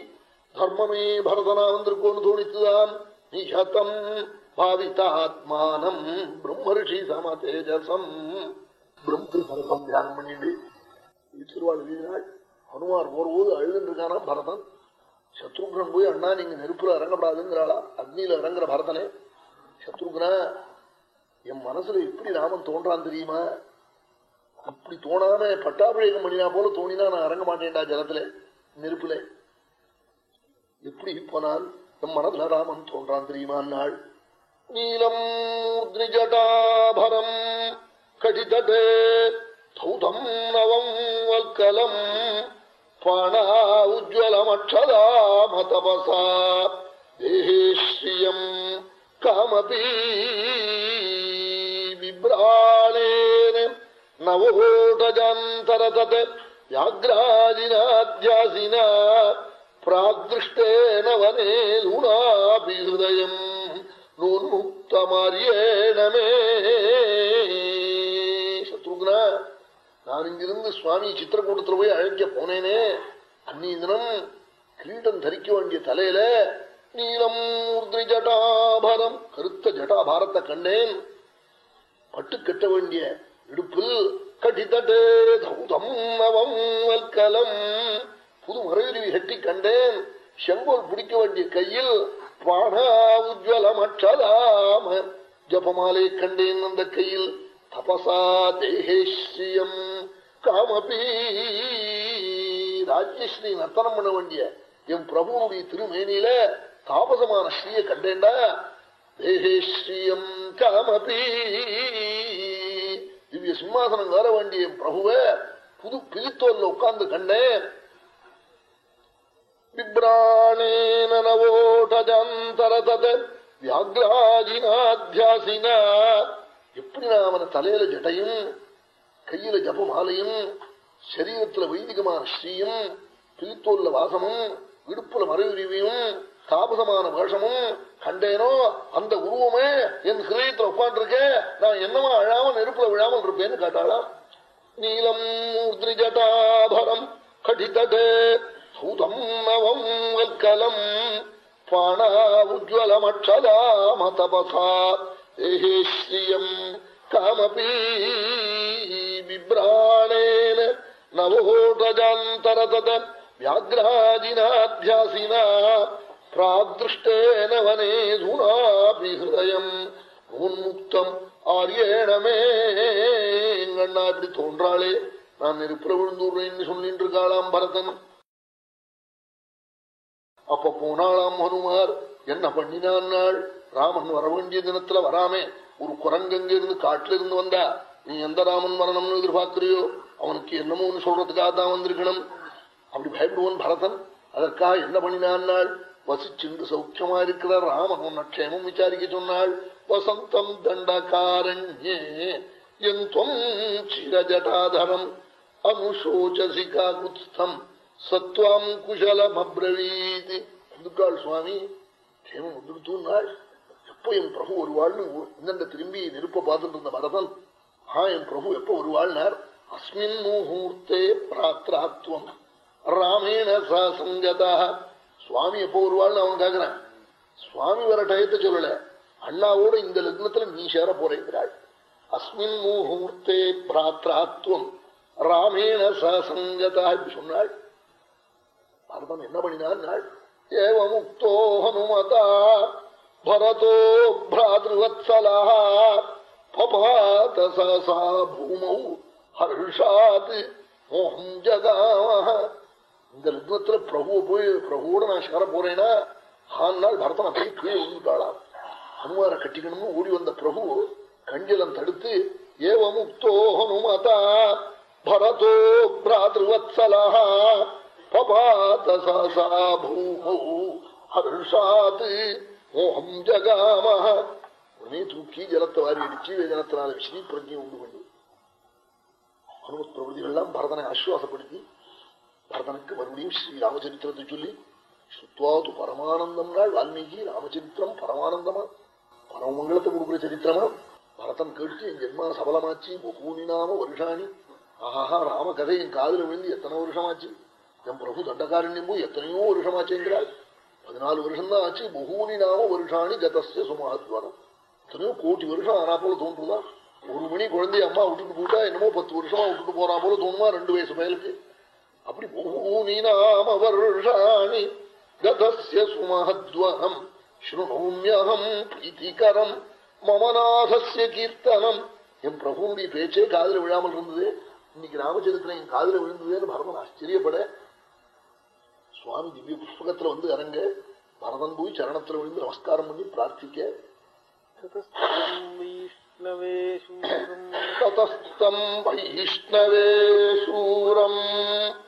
தர்மமே பரதனா வந்திருக்கோன்னு தோணித்துதான் நிஷதம் பாவிதாத்மானம் பிரம்ம ரிஷி சம தேஜசம் பிரம்ம சர்ப்பம் தியானம் பண்ணிட்டு திருவாள் எழுதினாள் ஹனுமார் போர்போது அழுதுன்றிருக்கானா? பரதன். சத்ருகன் போய் அண்ணா நீங்க நெருப்புல இறங்கப்படாதுங்கிறாளா? அக்னியில இறங்குற பரதனே. சத்ருகனா என் மனசுல எப்படி ராமன் தோன்றான் தெரியுமா? அப்படி தோணாம பட்டாபிஷேகம் பண்ணினா போல தோணினா நான் இறங்க மாட்டேன்டா ஜலத்துல நெருப்புல. எப்படி போனால் என் மனதுல ராமன் தோன்றான் தெரியுமா? நாள் நீலம் ஜடாபரம் கடிதே தௌதம் நவம் வக்கலம் பணா உஜ்வலமக்ஷதா மதபசா. தேகேஸ்ரியம் கமபி விப்ராணேன நவோடஜாந்தரதத் யாக்ராஜினாத்யாசினா பிராகிருஷ்டேன வனே லுணாபி ஹயம் நூன்முக்தமாரியேணமே நான் இங்கிருந்து சுவாமி சித்திரக்கூடத்துல போய் அழைக்க போனேனே. அன்னி தினம் கிரீடம் தரிக்க வேண்டிய தலையில நீலம் ஊர்தி ஜட்டாபாரம் கருத்த ஜட்டாபாரத்தை கண்டேன். பட்டு கட்ட வேண்டிய இடுப்பில் கடிதட்டே தௌதம் நவம் வல்கலம். புது மறையுருவி கட்டி கண்டேன். செங்கோல் பிடிக்க வேண்டிய கையில் பாணா உஜ்வலமற்றதாம ஜபமாலை கண்டேன் அந்த கையில். தபசா தேகேஸ்ரியம் காமபி. ராஜ்யஸ்ரீ நர்த்தனம் பண்ண வேண்டிய என் பிரபுனுடைய திருமேனியில தாபசமான ஸ்ரீய கண்டேண்டா. தேகேஸ்ரீயம் காமபி. திவ்ய சிம்மாசனம் வேற வேண்டிய என் பிரபுவ புது பிரித்தோல்ல உட்கார்ந்து கண்டேன். விப்ராணேன நவோடஜாந்தரதத் எப்படி நான் அவன தலையில ஜடையும் கையில ஜபமாலையும் சரீரத்துல வைதிகமான ஸ்ரீயும் பிரித்தோல்ல வாசமும் இடுப்புல மறைவுரிவையும் தாபசமான வேஷமும் கண்டேனோ அந்த உருவமே என் ஹிரயத்துல உட்காந்துருக்க நான் என்னமா அழாம நெருப்புல விழாமல் இருப்பேன்னு கேட்டாளா? நீலம் ஜட்டாபரம் கடிதே சௌதம் நவம் வல்கலம் பாணா உஜ்வலமக்ஷதாம தபசா தேஹேஸ்ரியம் காமபி விப்ராணேன நவோடஜாந்தரதத வியாக்ராஜினாத்தியாசினா பிராதிருஷ்டேன வனே தூணாபி ஹிருதயம் உன்முக்தம் ஆரியேணமே எங்கண்ணா இப்படி தோன்றாளே நான் நெருப்புல விழுந்துடுறேன்னு சொல்லிட்டு இருக்காளாம் பரதன் அப்ப போனாளாம் ஹனுமார் என்ன பண்ணினான் நாள் ராமன் வர வேண்டிய தினத்துல வராமே. ஒரு குரங்கங்க இருந்து காட்டுல இருந்து வந்தா நீ எந்த ராமன் வரணும்னு எதிர்பார்க்கிறியோ? அவனுக்கு என்னமோன்னு சொல்றதுக்காக தான் வந்திருக்கணும். அப்படி பயப்படுவன் பரதன். அதற்காக என்ன பண்ணினான் நாள் வசிச்சுண்டு சௌக்கியமா இருக்கிற ராமன் உன்ன க்ஷேமம் விசாரிக்க சொன்னாள் வசந்தம் தண்டகாரண்யே என் தொம் சிரஜடாதரம் அனுசோச்சசி காகுத்ஸ்தம் சத்வாம் குஷலம் அப்ரவீத் சுவாமி. க்ஷேமம் வந்துடுத்துனாள் எப்போ என் பிரபு ஒரு வாழ்னு இந்த திரும்பி நெருப்ப பார்த்துட்டு இருந்த பரதன் ஆ என் பிரபு எப்போ வருவாள்னார்? அஸ்மின் முகூர்த்தே பிராத்ராத்வம். ராமேண சங்கதா சுவாமி எப்போ ஒரு வாழ்னு அவன் கேக்குறான். சுவாமி வர டயத்தை சொல்லல. அண்ணாவோட இந்த லக்னத்துல நீ சேர போறேங்கிறாள் அஸ்மின் முகூர்த்தே பிராத்ராத்வம். ராமேண சங்கதா இப்படி சொன்னாள். பரதன் என்ன பண்ணினான் ஏவமுக்தோ ஹனுமதா. பரதோ பிராதிருவத்சலா பபாத சசா பூமௌ ஹர்ஷாத் மோகம் ஜகாம இந்த லக்னத்துல பிரபுவை போய் பிரபுவோட நான் சேர போறேன்னா ஆறு நாள் பரதன் அப்படியே கீழே விழுந்துட்டாளாம் ஹனுமாரை கட்டிக்கணும்னு ஓடி வந்த பிரபு கஞ்சலம் தடுத்து ஏவமுக்தோ ஹனுமதா பரதோ பிராதிருவத்சலः பபாத சசா பூமௌ ஹர்ஷாத் மோகம் ஜகாமஹ. உடனே தூக்கி ஜலத்தை வாரி அடிச்சு வேதனத்தினால ஸ்ரீ பிரஜையை உண்டு பண்ணி அனுமத் பிரபதிகள்லாம் பரதனை ஆசுவாசப்படுத்தி பரதனுக்கு மறுபடியும் ஸ்ரீ ராமச்சரித்திரத்தை சொல்லி சுத்வாது பரமானந்தம் நாள் வால்மீகி ராமச்சரித்திரம் பரமானந்தமா? பரமமங்கலத்தை கொடுக்குற சரித்திரமா? பரதம் கேட்டு என் ஜென்மா சபலமாச்சு பூனி நாம வருஷாணி. ஆஹா ராம கதை என் காதுல விழுந்து எத்தனை வருஷமாச்சு? என் பிரபு தண்டகாரண்யம் போய் எத்தனையோ வருஷமாச்சுங்கிறாள் பதினாலு வருஷம் தான் ஆச்சு. பகூனி நாம வருஷாணி கதஸ்ய சுமஹத்வரம். எத்தனையோ கோடி வருஷம் ஆனா போல தோன்றுதா? ஒரு மணி குழந்தைய அம்மா விட்டுட்டு போட்டா என்னமோ பத்து வருஷமா விட்டுட்டு போறா போல தோணுமா? ரெண்டு வயசு பயலுக்கு. அப்படி பகூனி நாம வருஷாணி கதஸ்ய சுமஹத்வரம். ஸ்ருணோமியகம் பிரீத்திகரம் மமநாதஸ்ய கீர்த்தனம். என் பிரபுனுடைய பேச்சே காதல விழாமல் இருந்தது. இன்னைக்கு ராமச்சரித்திரம் என் காதல விழுந்ததுன்னு பரமன் ஆச்சரியப்பட சுவாமி திவ்ய புஷ்பகத்துல வந்து இறங்க பரதன் போய் சரணத்துல விழுந்து நமஸ்காரம் பண்ணி பிரார்த்திக்க. ததஸ்தம் வைஷ்ணவே சூரம்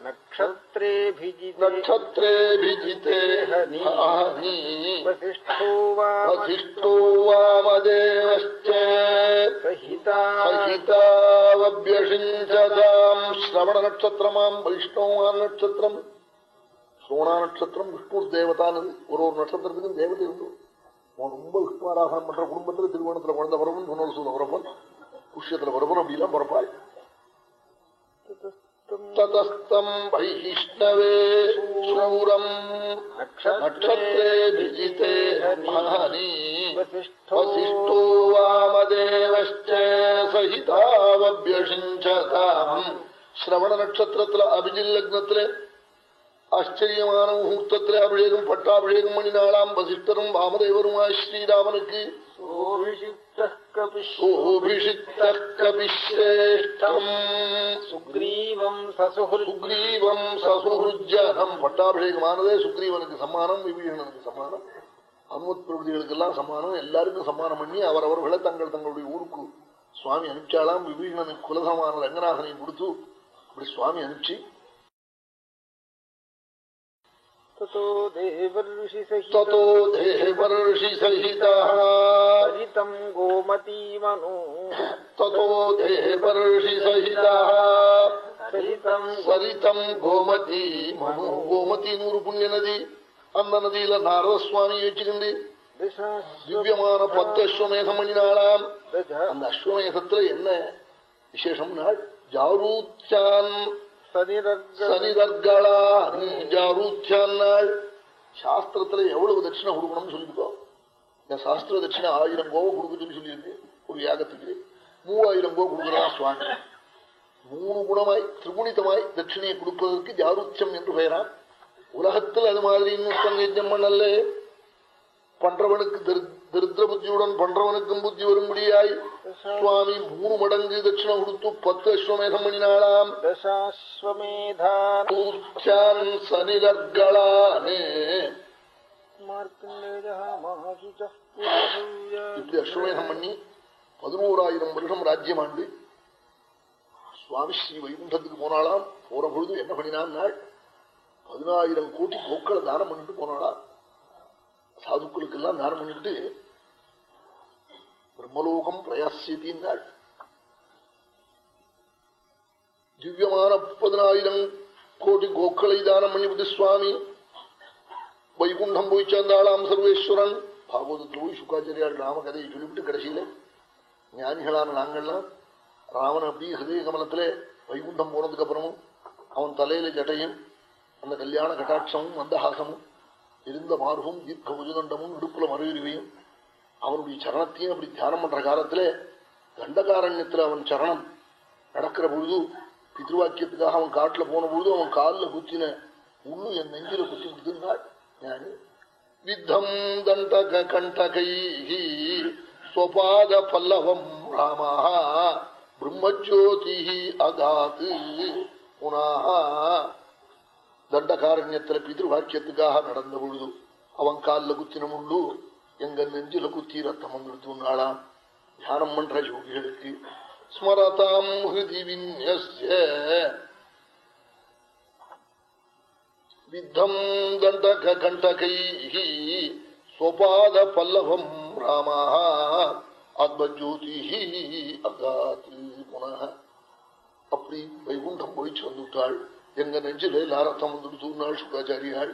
நக்ஷத்ரேபிஜிதே. நட்சத்திரேபிஜிதே ஹனி. வசிஷ்டோ வாம வசிஷ்டோ வாமதேவश्च சகிதா. சகிதாவபியசிஞ்சதாம் ஸ்ரவண நட்சத்திரமாம். வைஷ்ணவமான நட்சத்திரம். சோனா நட்சத்திரம் விஷ்ணு தேவதானது ஒரு ஒரு நட்சத்திரத்துக்கும் தேவதை உண்டு. அவன் ரொம்ப விஷ்ணுவாராதனம் பண்ற குடும்பத்துல திருவோணத்துல குழந்தை பிறவன் சொன்ன சொல்ல பிறப்பன் புஷ்யத்துல பிறப்பன் அப்படிலாம் பிறப்பாள். ததஸ்தம் வைஷ்ணவே சூரம் நட்சத்திரே விஜிதே மகானி. வசிஷ்டோ வசிஷ்டோ வாமதேவश्च சகிதாவபியசிஞ்சதாம் ஸ்ரவண நட்சத்திரத்துல அபிஜில் லக்னத்துல ஆச்சரியமான முகூர்த்தத்துல அபிஷேகம் பட்டாபிஷேகம் பண்ணினாலாம் வசிஷ்டரும் வாமதேவருமாய் ஸ்ரீராமனுக்கு. பட்டாபிஷேகமானதே சுக்ரீவனுக்கு சம்மானம் விபீஷணனுக்கு சம்மானம் அனுமத் பிரபதிகளுக்கெல்லாம் சம்மானம் எல்லாருக்கும் சம்மானம் பண்ணி அவரவர்களை தங்கள் தங்களுடைய ஊருக்கு சுவாமி அனுப்பிச்சாலாம் விபீஷணனுக்கு குலசமான ரங்கநாதனை கொடுத்து அப்படி சுவாமி அனுப்பிச்சு ततो देवर्षि सहित ததோ தேவர்ஷி சகிதா सरितम् गोमतीमनु ததோ தேவர்ஷி சகிதா सरितम् சரிதம் கோமதி மனு கோமதின்னு ஒரு புண்ணிய நதி அந்த நதியில நாரத சுவாமி வச்சுக்கிண்டு திவ்யமான பத்து அஸ்வமேகம் பண்ணினாலாம் दश அந்த அஸ்வமேகத்துல என்ன விசேஷம் நாள் ஜாரூத்யான் सनिरर्ग சனிதர்களா ஜாரூத்யான் நாள் சாஸ்திரத்துல எவ்வளவு தட்சிணை கொடுக்கணும்னு சொல்லிருக்கோ இந்த சாஸ்திர தட்சிணை ஆயிரம் கோவை கொடுக்குதுன்னு சொல்லி சொல்லியிருக்கு ஒரு யாகத்துக்கு. மூவாயிரம் கோவை கொடுக்கலாம் சுவாமி. மூணு குணமாய் திரிகுணிதமாய் தட்சிணையை கொடுப்பதற்கு ஜாருச்சம் என்று பெயரான் உலகத்தில் அது மாதிரி இன்னும் யஜ்ஞம் பண்ணல பண்றவனுக்கு திரு- திருத்திர புத்தியுடன் பண்றவனுக்கும் புத்தி வரும்படியாய் சுவாமி மூணு மடங்கு தட்சிண கொடுத்து பத்து அஸ்வமேதம் மணினாளாம் சனிகர்களானே இப்படி அஸ்வமேதம் பண்ணி பதினோராயிரம் வருஷம் ராஜ்யம் ஆண்டு சுவாமி ஸ்ரீ வைகுண்டத்துக்கு போனாலாம் போற பொழுது என்ன பண்ணினான் நாள்? பதினாயிரம் கோடி கோக்களை தானம் பண்ணிட்டு போனாளாம். சாதுக்களுக்கு எல்லாம் தானம் பண்ணிட்டு பிரம்மலோகம் பிரயாசியத்தின்னாள் திவ்யமான முப்பதினாயிரம் கோடி கோக்களை தானம் பண்ணிவிட்டு சுவாமி வைகுண்டம் போய் சேர்ந்தாளாம் சர்வேஸ்வரன். பாகவதத்தில் போய் சுக்காச்சாரியார் ராம கதையை சொல்லிவிட்டு கடைசியில ஞானிகளான நாங்கள்லாம் ராமன் அப்படி ஹிருதய கமலத்திலே வைகுண்டம் போனதுக்கு அப்புறமும் அவன் தலையில ஜட்டையும் அந்த கல்யாண கட்டாட்சமும் மந்தஹாசமும் இருந்த மார்பும் தீர்க்க முஜுதண்டமும் இடுப்புல மறுவிரிவையும் அவனுடைய சரணத்தையும் அப்படி தியானம் பண்ற காலத்திலே தண்டகாரண்யத்துல அவன் சரணம் நடக்கிற பொழுது பித்ருவாக்கியத்துக்காக அவன் காட்டுல போன பொழுது அவன் காலில் குத்தின உள்ளு என் நெஞ்சில குத்தி விடுதுன்னாள் ஞானி வித்தம் தண்டக கண்டகை ஸ்வபாத பல்லவம் ராமா பிரம்மஜோதி அகாத் புனாக தண்டகாரண்யத்துல பிதிருவாக்கியத்துக்காக நடந்த பொழுது அவன் காலில் குத்தின முள்ளு எங்க நெஞ்சில குத்தி ரத்தம் வந்துடுத்துனாளாம் தியானம் பண்ற யோகிகளுக்கு ஸ்மரதாம் ஹிருதி வித்தம் தண்டக கண்டகை சொபாத பல்லவம் ராமா ஆத்மஜோதி அகாத்து புனः அப்படி வைகுண்டம் போய் சொந்துட்டாள் எங்க நெஞ்சில எல்லாரத்தம் வந்துடுத்து நாள் சுக்காச்சாரியாள்